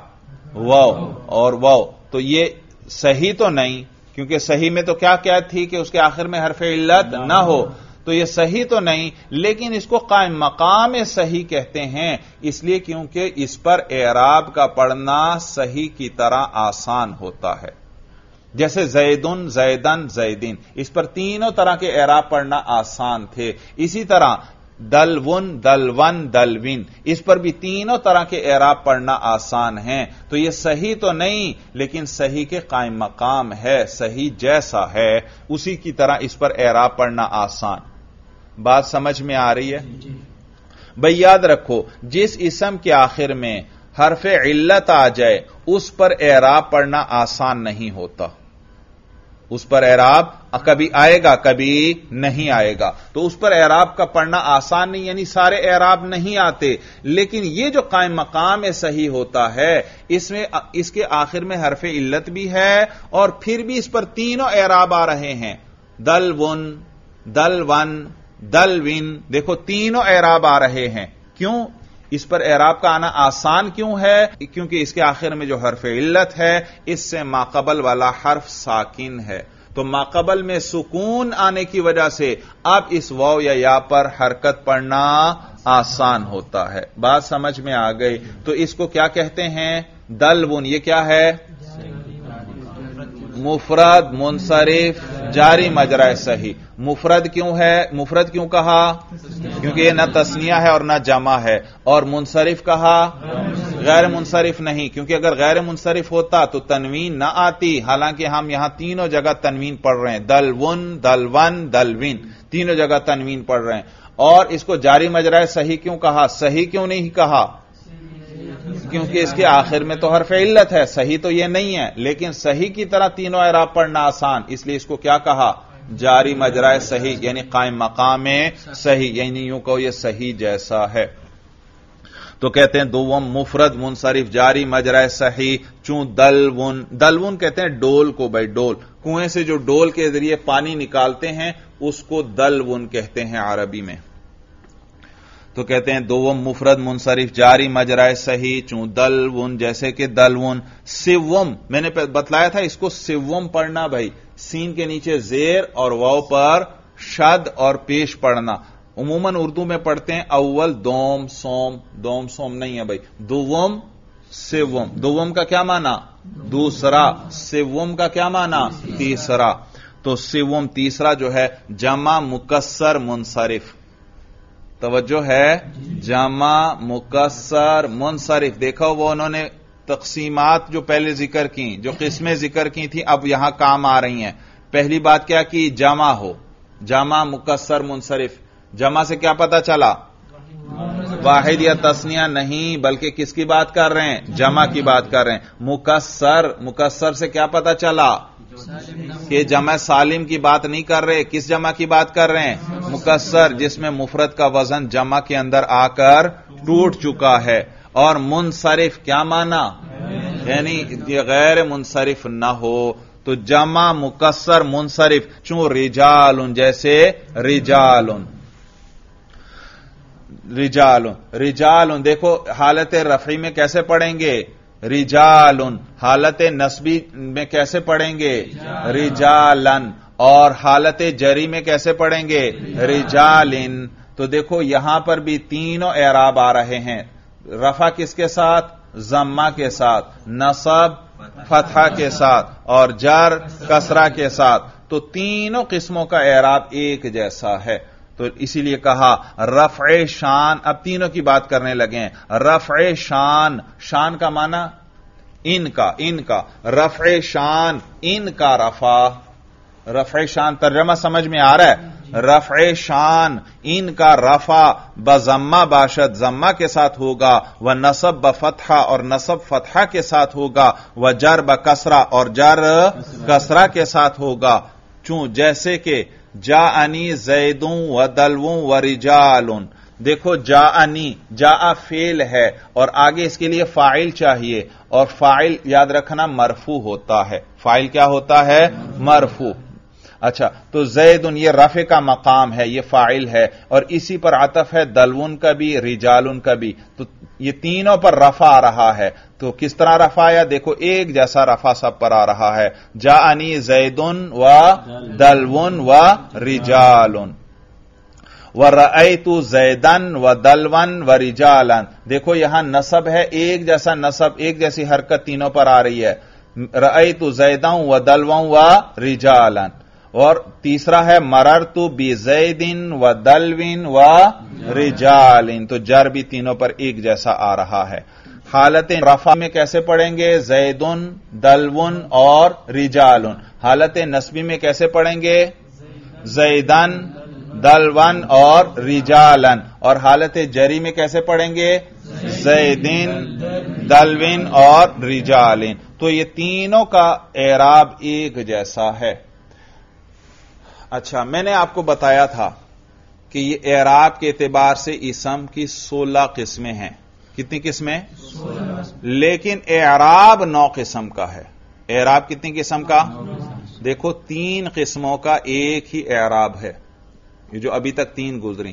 وو اور وو تو یہ صحیح تو نہیں کیونکہ صحیح میں تو کیا کیا تھی کہ اس کے آخر میں حرف علت نہ ہو۔ تو یہ صحیح تو نہیں، لیکن اس کو قائم مقام صحیح کہتے ہیں۔ اس لیے کیونکہ اس پر اعراب کا پڑھنا صحیح کی طرح آسان ہوتا ہے۔ جیسے زیدن زیدن زیدین اس پر تینوں طرح کے اعراب پڑھنا آسان تھے۔ اسی طرح دل ون دل ون اس پر بھی تینوں طرح کے اعراب پڑھنا آسان ہیں۔ تو یہ صحیح تو نہیں، لیکن صحیح کے قائم مقام ہے، صحیح جیسا ہے۔ اسی کی طرح اس پر اعراب پڑھنا آسان۔ بات سمجھ میں آ رہی ہے؟ جی، جی۔ بھائی یاد رکھو جس اسم کے آخر میں حرف علت آ جائے اس پر اعراب پڑھنا آسان نہیں ہوتا۔ اس پر اعراب کبھی آئے گا کبھی نہیں آئے گا۔ تو اس پر اعراب کا پڑھنا آسان نہیں یعنی سارے اعراب نہیں آتے۔ لیکن یہ جو قائم مقام صحیح ہوتا ہے اس میں اس کے آخر میں حرف علت بھی ہے اور پھر بھی اس پر تینوں اعراب آ رہے ہیں۔ دل ون دل ون دل ون دیکھو تینوں اعراب آ رہے ہیں۔ کیوں؟ اس پر اعراب کا آنا آسان کیوں ہے؟ کیونکہ اس کے آخر میں جو حرف علت ہے، اس سے ماقبل والا حرف ساکن ہے۔ تو ماقبل میں سکون آنے کی وجہ سے اب اس و یا یا پر حرکت پڑنا آسان ہوتا ہے۔ بات سمجھ میں آ گئی۔ تو اس کو کیا کہتے ہیں؟ دل ون یہ کیا ہے؟ مفرد، منصرف، جاری مجرائے صحیح۔ مفرد کیوں ہے؟ مفرد کیوں کہا؟ کیونکہ یہ نہ تسنیا ہے اور نہ جمع ہے۔ اور منصرف کہا؟ غیر منصرف نہیں، کیونکہ اگر غیر منصرف ہوتا تو تنوین نہ آتی۔ حالانکہ ہم یہاں تینوں جگہ تنوین پڑھ رہے ہیں۔ دل ون دل ون دل ون تینوں جگہ تنوین پڑھ رہے ہیں۔ اور اس کو جاری مجرائے صحیح کیوں کہا؟ صحیح کیوں نہیں کہا؟ کیونکہ اس کے آخر میں تو حرف علت ہے، صحیح تو یہ نہیں ہے، لیکن صحیح کی طرح تینوں اعراب پڑھنا آسان، اس لیے اس کو کیا کہا؟ جاری مجرائے صحیح یعنی قائم مقام صحیح یعنی یوں کہ یہ صحیح جیسا ہے۔ تو کہتے ہیں دوم مفرد منصرف، جاری مجرائے صحیح چون دلون دلون کہتے ہیں ڈول کو بھائی ڈول۔ کنویں سے جو ڈول کے ذریعے پانی نکالتے ہیں، اس کو دلون کہتے ہیں عربی میں۔ تو کہتے ہیں دوم مفرد منصرف، جاری، مجرائے، صحیح چون دلون جیسے کہ دلون سوم۔ میں نے بتلایا تھا اس کو سوم پڑھنا بھائی۔ سین کے نیچے زیر اور واؤ پر شد اور پیش پڑھنا۔ عموماً اردو میں پڑھتے ہیں اول، دوم، سوم۔ دوم، سوم نہیں ہے بھائی۔ دوم سوم۔ دوم کا کیا مانا دوسرا۔ سوم کا کیا مانا تیسرا۔ تو سوم تیسرا جو ہے جمع، مکسر، منصرف۔ توجہ ہے جمع مکسر، منصرف۔ دیکھو، وہ انہوں نے تقسیمات جو پہلے ذکر کی جو قسمیں ذکر کی تھی اب یہاں کام آ رہی ہیں۔ پہلی بات کیا کی؟ جمع ہو۔ جمع مکسر، منصرف۔ جمع سے کیا پتا چلا؟ واحد یا تسنیا نہیں، بلکہ کس کی بات کر رہے ہیں؟ جمع کی بات کر رہے ہیں۔ مکسر مکسر سے کیا پتا چلا؟ کہ جمع سالم کی بات نہیں کر رہے، کس جمع کی بات کر رہے ہیں؟ مکسر جس میں مفرد کا وزن جمع کے اندر آ کر ٹوٹ چکا ہے۔ اور منصرف کیا مانا؟ یعنی یہ غیر منصرف نہ ہو۔ تو جمع مکسر منصرف چون رجال جیسے رجال رجال رجال دیکھو، حالت رفعی میں کیسے پڑھیں گے؟ رجال حالت نسبی میں کیسے پڑھیں گے؟ رجالن، اور حالت جری میں کیسے پڑھیں گے؟ رجالن۔ تو دیکھو، یہاں پر بھی تینوں اعراب آ رہے ہیں۔ رفع کس کے ساتھ؟ زما کے ساتھ۔ نصب فتح کے ساتھ۔ اور جر کسرا کے ساتھ۔ تو تینوں قسموں کا اعراب ایک جیسا ہے۔ تو اسی لیے کہا، رفع شان، اب تینوں کی بات کرنے لگے ہیں۔ رفع شان شان کا معنی؟ ان کا ان کا۔ رفع شان، ان کا رفع۔ رفع شان، ترجمہ سمجھ میں آ رہا ہے۔ رفع شان، ان کا رفع۔ بزما باشد زما کے ساتھ ہوگا۔ وہ نصب بفتحہ اور نصب فتحہ کے ساتھ ہوگا۔ وہ جر بکسرا اور جر کسرا کے ساتھ ہوگا۔ چون جیسے کہ جا انی زیدوں و دلووں و رجالن دیکھو جا انی جا فیل ہے اور آگے اس کے لیے فائل چاہیے اور فائل یاد رکھنا مرفو ہوتا ہے۔ فائل کیا ہوتا ہے؟ مرفو اچھا تو زید یہ رفع کا مقام ہے، یہ فائل ہے، اور اسی پر عطف ہے، دلون کا بھی رجال کا بھی۔ تو یہ تینوں پر رفع آ رہا ہے۔ تو کس طرح رفع آیا؟ دیکھو، ایک جیسا رفع سب پر آ رہا ہے۔ جا انی زیدن و دلون و رجالن و تو زیدن و دلون و رجالن دیکھو، یہاں نصب ہے، ایک جیسا نصب، ایک جیسی حرکت تینوں پر آ رہی ہے۔ رئی تو زیدوں و دلو و رجالن۔ اور تیسرا ہے مرر تو بی زیدن و دلوین و رجالن۔ تو جر بھی تینوں پر ایک جیسا آ رہا ہے۔ حالت رفع میں کیسے پڑھیں گے؟ زیدن، دلون اور رجالن۔ حالت نسبی میں کیسے پڑھیں گے؟ زیدن، دلون اور رجالن۔ اور حالت جری میں کیسے پڑھیں گے؟ زیدن دلوین اور رجالن۔ تو یہ تینوں کا اعراب ایک جیسا ہے۔ اچھا میں نے آپ کو بتایا تھا کہ یہ اعراب کے اعتبار سے اسم کی سولہ قسمیں ہیں۔ کتنی قسمیں؟ لیکن اعراب نو قسم کا ہے۔ اعراب کتنی قسم کا؟ دیکھو، تین قسموں کا ایک ہی اعراب ہے۔ یہ جو ابھی تک تین گزری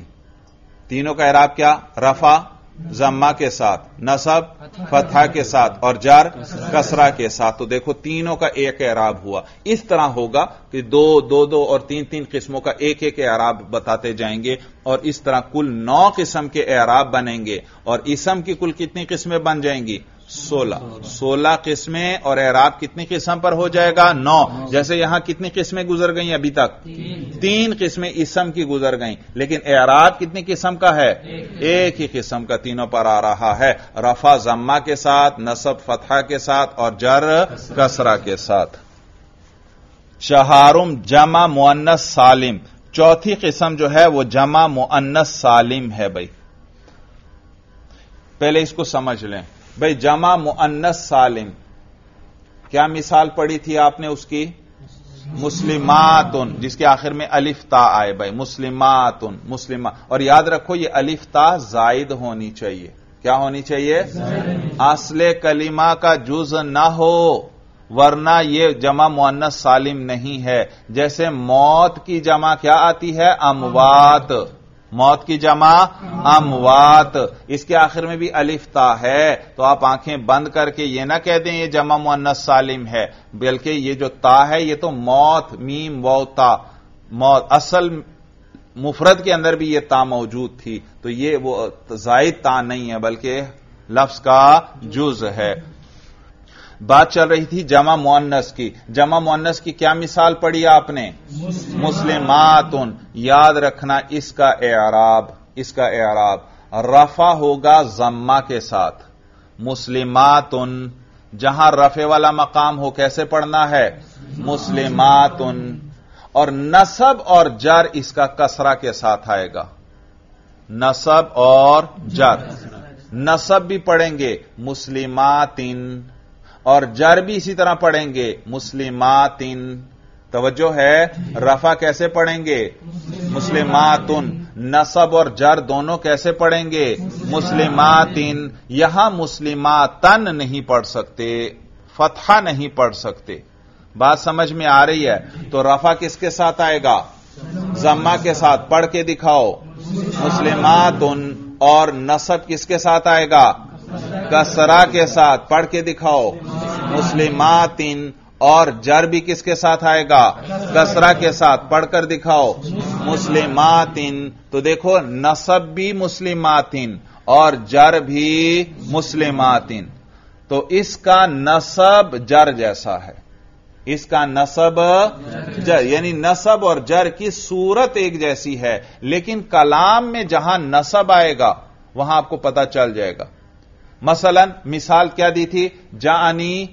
تینوں کا اعراب کیا؟ رفا زما کے ساتھ، نصب، فتح کے ساتھ اور جر کسرا کے ساتھ۔ تو دیکھو، تینوں کا ایک اعراب ہوا۔ اس طرح ہوگا کہ دو دو دو اور تین تین قسموں کا ایک ایک اعراب بتاتے جائیں گے اور اس طرح کل نو قسم کے اعراب بنیں گے۔ اور اسم کی کل کتنی قسمیں بن جائیں گی؟ سولہ. سولہ قسمیں اور اعراب کتنی قسم پر ہو جائے گا؟ نو. جیسے یہاں کتنی قسمیں گزر گئیں ابھی تک؟ تین قسمیں اسم کی گزر گئیں. لیکن اعراب کتنی قسم کا ہے؟ ایک ہی قسم کا تینوں پر آ رہا ہے. رفا زما کے ساتھ، نصب فتح کے ساتھ اور جر کسرا کے ساتھ. چہارم جمع مونس سالم. چوتھی قسم جو ہے وہ جمع مونس سالم ہے بھائی. پہلے اس کو سمجھ لیں. بھائی جمع مونس سالم۔ کیا مثال پڑی تھی آپ نے اس کی؟ مسلمات جس کے آخر میں الف تا آئے بھائی مسلمات مسلم اور یاد رکھو یہ الف تا زائد ہونی چاہیے۔ کیا ہونی چاہیے؟ اصل کلمہ کا جز نہ ہو، ورنہ یہ جمع مونس سالم نہیں ہے۔ جیسے موت کی جمع کیا آتی ہے؟ اموات۔ موت کی جمع اموات۔ اس کے آخر میں بھی الفتا ہے۔ تو آپ آنکھیں بند کر کے یہ نہ کہہ دیں یہ جمع مونس سالم ہے، بلکہ یہ جو تا ہے یہ تو موت، میم و تا۔ موت، اصل مفرد کے اندر بھی یہ تا موجود تھی۔ تو یہ وہ زائد تا نہیں ہے، بلکہ لفظ کا جز ہے۔ بات چل رہی تھی جمع مونس کی۔ جمع مونس کی کیا مثال پڑی آپ نے؟ مسلمات یاد رکھنا اس کا اعراب، اس کا اعراب۔ رفع ہوگا زما کے ساتھ۔ مسلمات جہاں رفع والا مقام ہو کیسے پڑھنا ہے؟ مسلمات اور نصب اور جر اس کا کسرا کے ساتھ آئے گا۔ نصب اور جر۔ نصب بھی پڑھیں گے۔ مسلماتن۔ اور جر بھی اسی طرح پڑھیں گے۔ مسلماتن۔ توجہ ہے، رفع کیسے پڑھیں گے؟ مسلماتن۔ نصب اور جر دونوں کیسے پڑھیں گے؟ مسلماتن۔ یہاں مسلماتن نہیں پڑھ سکتے، فتحہ نہیں پڑھ سکتے۔ بات سمجھ میں آ رہی ہے؟ تو رفع کس کے ساتھ آئے گا؟ زما کے ساتھ۔ پڑھ کے دکھاؤ۔ مسلماتن اور نصب کس کے ساتھ آئے گا؟ کسرا کے ساتھ پڑھ کے دکھاؤ۔ مسلماتن اور جر بھی کس کے ساتھ آئے گا؟ کسرا کے ساتھ پڑھ کر دکھاؤ۔ مسلماتن تو دیکھو، نصب بھی مسلماتن اور جر بھی مسلماتن تو اس کا نصب جر جیسا ہے۔ اس کا نصب جر یعنی نصب اور جر کی صورت ایک جیسی ہے۔ لیکن کلام میں جہاں نصب آئے گا، وہاں آپ کو پتا چل جائے گا۔ مثلا مثال کیا دی تھی؟ جانی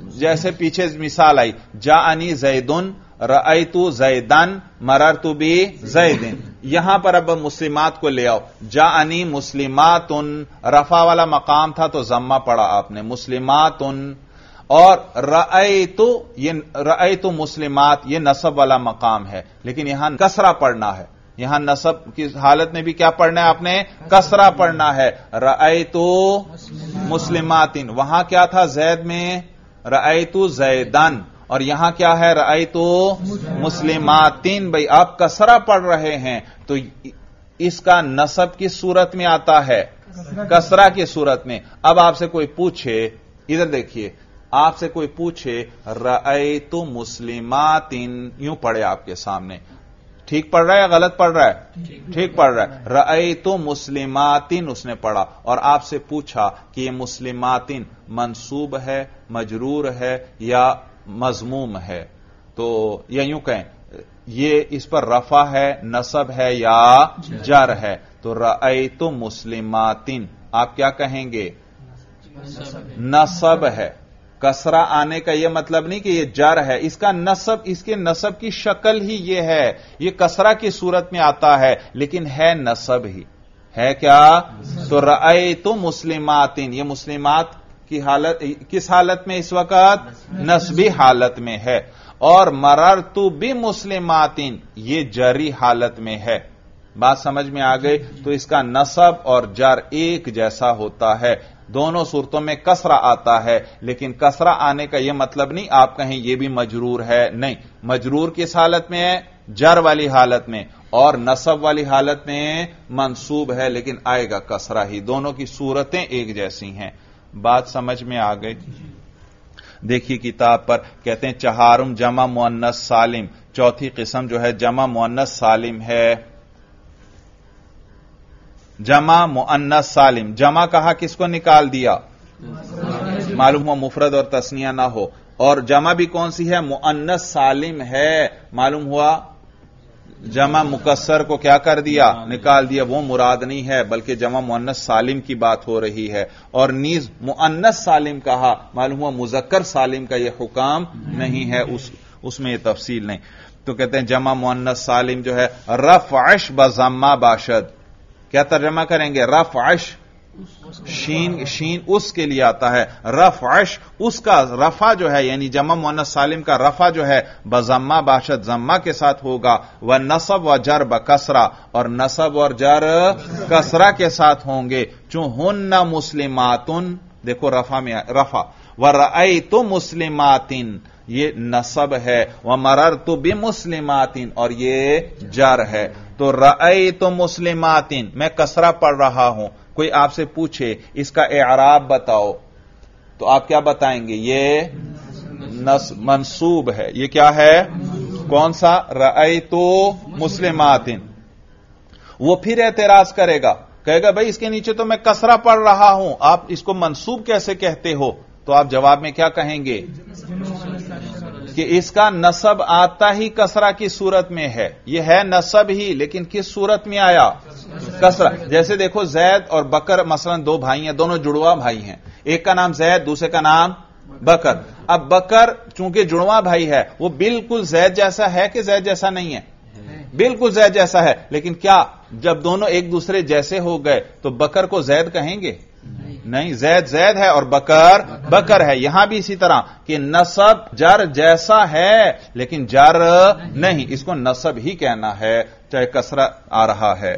جیسے پیچھے مثال آئی جا انی زیدن رئی زیدن مرر تو بھی زیدن۔ یہاں پر اب مسلمات کو لے آؤ۔ جا انی مسلمات رفا والا مقام تھا تو زما پڑا آپ نے مسلمات اور رئی تو یہ رئی تو مسلمات، یہ نصب والا مقام ہے۔ لیکن یہاں کسرا پڑھنا ہے۔ یہاں نصب کی حالت میں بھی کیا پڑھنا ہے آپ نے؟ کسرا پڑھنا ہے۔ رئی تو مسلماتن۔ وہاں کیا تھا زید میں؟ رعیتو زیدن اور یہاں کیا ہے؟ رعیتو مسلماتین بھائی آپ کسرا پڑھ رہے ہیں تو اس کا نصب کی صورت میں آتا ہے؟ کسرا کی صورت میں۔ اب آپ سے کوئی پوچھے، ادھر دیکھیے۔ آپ سے کوئی پوچھے رعیتو مسلماتین یوں پڑھے آپ کے سامنے۔ ٹھیک پڑھ رہا ہے یا غلط پڑھ رہا ہے؟ ٹھیک پڑھ رہا ہے۔ رئی تو مسلماتن اس نے پڑھا۔ اور آپ سے پوچھا کہ یہ مسلماتن منصوب ہے مجرور ہے یا مضموم ہے؟ تو یا یوں کہیں یہ اس پر رفع ہے نصب ہے یا جر ہے؟ تو رئی تو مسلماتن آپ کیا کہیں گے؟ نصب ہے۔ کسرا آنے کا یہ مطلب نہیں کہ یہ جر ہے، اس کا نصب، اس کے نصب کی شکل ہی یہ ہے۔ یہ کسرا کی صورت میں آتا ہے، لیکن ہے نصب ہی۔ ہے کیا؟ تو رئی تو مسلماتن یہ مسلمات کی حالت، کس حالت میں اس وقت؟ نصبی حالت میں ہے۔ اور مرر تو بھی مسلماتن یہ جری حالت میں ہے۔ بات سمجھ میں آ گئی؟ تو اس کا نصب اور جر ایک جیسا ہوتا ہے۔ دونوں صورتوں میں کسرا آتا ہے، لیکن کسرا آنے کا یہ مطلب نہیں، آپ کہیں یہ بھی مجرور ہے، نہیں۔ مجرور کس حالت میں ہے؟ جر والی حالت میں، اور نصب والی حالت میں منصوب ہے، لیکن آئے گا کسرا ہی۔ دونوں کی صورتیں ایک جیسی ہیں۔ بات سمجھ میں آ گئی؟ دیکھیے کتاب پر کہتے ہیں، چہارم جمع مونس سالم۔ چوتھی قسم جو ہے، جمع مونس سالم ہے۔ جمع مؤنس سالم، جمع کہا کس کو نکال دیا؟ معلوم ہوا مفرد اور تسنیہ نہ ہو۔ اور جمع بھی کون سی ہے؟ مؤنس سالم ہے۔ معلوم ہوا؟ جمع مکسر کو کیا کر دیا؟ نکال دیا۔ وہ مراد نہیں ہے، بلکہ جمع مؤنس سالم کی بات ہو رہی ہے۔ اور نیز مؤنس سالم کہا، معلوم ہوا مذکر سالم کا یہ حکام نہیں ہے، اس اس میں یہ تفصیل نہیں۔ تو کہتے ہیں جمع مؤنس سالم جو ہے رف عش بزما باشد۔ کیا ترجمہ کریں گے؟ رف عش شین شین اس کے لیے آتا ہے. رف عش اس کا رفا جو ہے یعنی جمع مونس سالم کا رفا جو ہے بزما باشد زما کے ساتھ ہوگا. وہ نصب و جر بکسرا اور نصب اور جر کسرا کے ساتھ ہوں گے. چون ہن نہ مسلماتن. دیکھو رفا میں رفا و رئی تو مسلماتن. یہ نصب ہے۔ وہ مرر تو بھی مسلماتن اور یہ جر ہے۔ تو رئی تو مسلماتن میں کسرا پڑھ رہا ہوں۔ کوئی آپ سے پوچھے، اس کا اعراب بتاؤ۔ تو آپ کیا بتائیں گے؟ یہ منصوب ہے۔ یہ کیا ہے؟ کون سا؟ رئی تو مسلماتن وہ پھر اعتراض کرے گا۔ کہے گا، بھائی اس کے نیچے تو میں کسرا پڑھ رہا ہوں۔ آپ اس کو منصوب کیسے کہتے ہو؟ تو آپ جواب میں کیا کہیں گے؟ کہ اس کا نصب آتا ہی کسرا کی صورت میں ہے۔ یہ ہے نصب ہی، لیکن کس صورت میں آیا؟ کسرا جیسے دیکھو زید اور بکر مثلا دو بھائی ہیں، دونوں جڑوا بھائی ہیں۔ ایک کا نام زید، دوسرے کا نام بکر۔ اب بکر چونکہ جڑواں بھائی ہے، وہ بالکل زید جیسا ہے کہ زید جیسا نہیں ہے؟ بالکل زید جیسا ہے، لیکن کیا جب دونوں ایک دوسرے جیسے ہو گئے تو بکر کو زید کہیں گے؟ نہیں، زید زید ہے اور بکر بکر ہے، یہاں بھی اسی طرح کہ نصب جر جیسا ہے لیکن جر نہیں، اس کو نصب ہی کہنا ہے، چاہے کسرا آ رہا ہے۔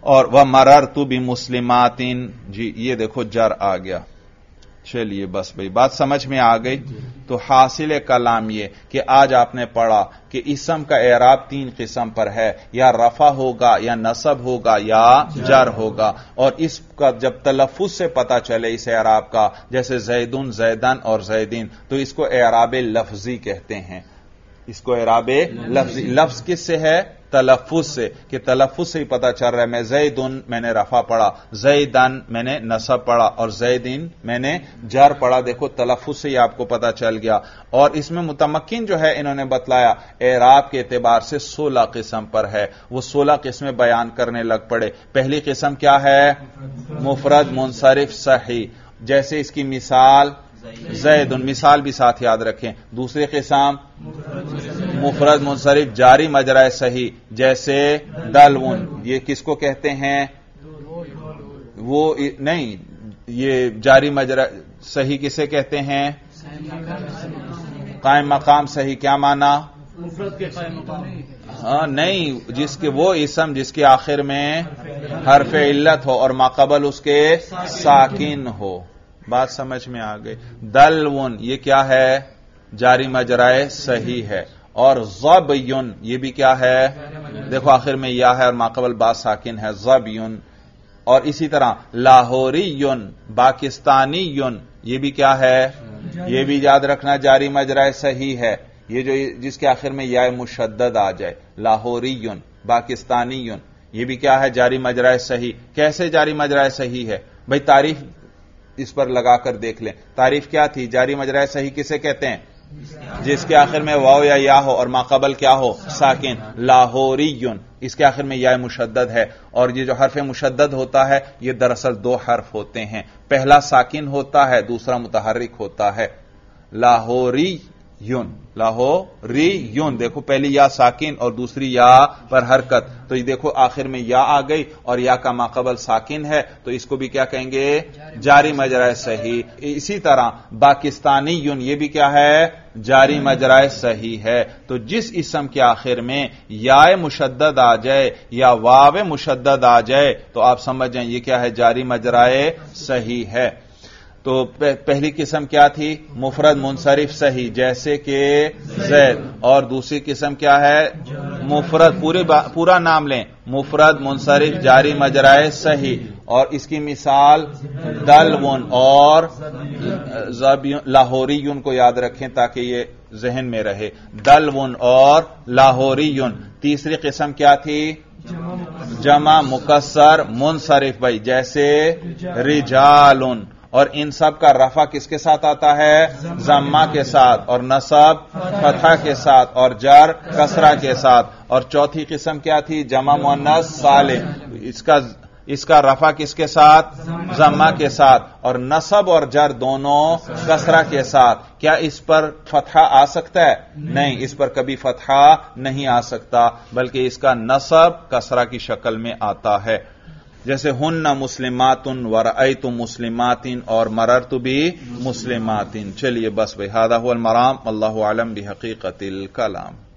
اور وہ مرر تو بھی مسلماتین جی یہ دیکھو، جر آ گیا۔ چلیے بس بھائی بات سمجھ میں آ گئی۔ تو حاصل کلام یہ کہ آج آپ نے پڑھا کہ اسم کا اعراب تین قسم پر ہے یا رفع ہوگا یا نصب ہوگا یا جر ہوگا۔ اور اس کا جب تلفظ سے پتا چلے اس اعراب کا جیسے زیدن زیدن اور زیدین تو اس کو اعراب لفظی کہتے ہیں۔ اس کو اعراب لفظی لفظ کس سے ہے؟ تلفظ سے، کہ تلفظ سے ہی پتا چل رہا ہے، میں زیدن میں نے رفا پڑھا، زیدن میں نے نصب پڑھا، اور زیدین میں نے جر پڑھا، دیکھو تلفظ سے ہی آپ کو پتا چل گیا۔ اور اس میں متمکن جو ہے، انہوں نے بتلایا اعراب کے اعتبار سے سولہ قسم پر ہے۔ وہ سولہ قسمیں بیان کرنے لگ پڑے۔ پہلی قسم کیا ہے؟ مفرد، منصرف، صحیح۔ جیسے اس کی مثال زید مثال بھی ساتھ یاد رکھیں۔ دوسری قسم مفرد منصرف جاری مجرائے صحیح جیسے دلون یہ کس کو کہتے ہیں؟ وہ نہیں یہ جاری مجرا صحیح کسے کہتے ہیں؟ قائم مقام صحیح کیا مانا؟ ہاں نہیں جس کے وہ اسم جس کے آخر میں حرف علت ہو اور ماقبل اس کے ساکن ہو۔ بات سمجھ میں آ گئی۔ دلون یہ کیا ہے؟ جاری مجرائے صحیح ہے۔ اور زب یون یہ بھی کیا ہے؟ دیکھو آخر میں یا ہے اور ماقبل با ساکن ہے زب یون اور اسی طرح لاہوری یون پاکستانی یون یہ بھی کیا ہے؟ یہ بھی یاد رکھنا، جاری مجرائے صحیح ہے۔ یہ جو جس کے آخر میں یا مشدد آ جائے لاہوری یون پاکستانی یون یہ بھی کیا ہے؟ جاری مجرائے صحیح۔ کیسے جاری مجرائے صحیح ہے؟ بھائی تعریف اس پر لگا کر دیکھ لیں۔ تعریف کیا تھی؟ جاری مجرائے صحیح کسے کہتے ہیں؟ جس کے آخر میں واؤ یا یا ہو اور ماقبل کیا ہو؟ ساکن لاہوری یون اس کے آخر میں یا مشدد ہے اور یہ جو حرف مشدد ہوتا ہے، یہ دراصل دو حرف ہوتے ہیں۔ پہلا ساکن ہوتا ہے، دوسرا متحرک ہوتا ہے۔ لاہوری یون لاہو ری یون دیکھو پہلی یا ساکن اور دوسری یا پر حرکت۔ تو یہ دیکھو آخر میں یا آ گئی اور یا کا ماقبل ساکن ہے، تو اس کو بھی کیا کہیں گے؟ جاری مجرائے صحیح۔ اسی طرح پاکستانی یون یہ بھی کیا ہے؟ جاری مجرائے صحیح ہے۔ تو جس اسم کے آخر میں یا مشدد آ جائے یا واو مشدد آ جائے، تو آپ سمجھ جائیں یہ کیا ہے؟ جاری مجرائے صحیح ہے۔ تو پہلی قسم کیا تھی؟ مفرد، منصرف، صحیح، جیسے کہ زید. اور دوسری قسم کیا ہے؟ مفرد. پورا نام لیں. مفرد، منصرف، جاری، مجرائے، صحیح. اور اس کی مثال دل اور لاہوری یون کو یاد رکھیں تاکہ یہ ذہن میں رہے. دل اور لاہوری یون تیسری قسم کیا تھی؟ جمع، مکسر، منصرف بھائی، جیسے رجالن اور ان سب کا رفع کس کے ساتھ آتا ہے؟ زما کے ساتھ اور نصب فتح کے ساتھ اور جر کسرا کے ساتھ۔ اور چوتھی قسم کیا تھی؟ جمع مونس سالم اس کا اس کا رفع کس کے ساتھ؟ زما کے ساتھ۔ اور نصب اور جر دونوں کسرا کے ساتھ۔ کیا اس پر فتح آ سکتا ہے؟ نہیں، اس پر کبھی فتح نہیں آ سکتا، بلکہ اس کا نصب کسرا کی شکل میں آتا ہے۔ جیسے ہن نہ مسلماتن ورئی تو مسلماتن اور مرر تو بھی مسلمات چلیے بس بھائی ہادہ المرام. اللہ عالم بھی حقیقت الکلام.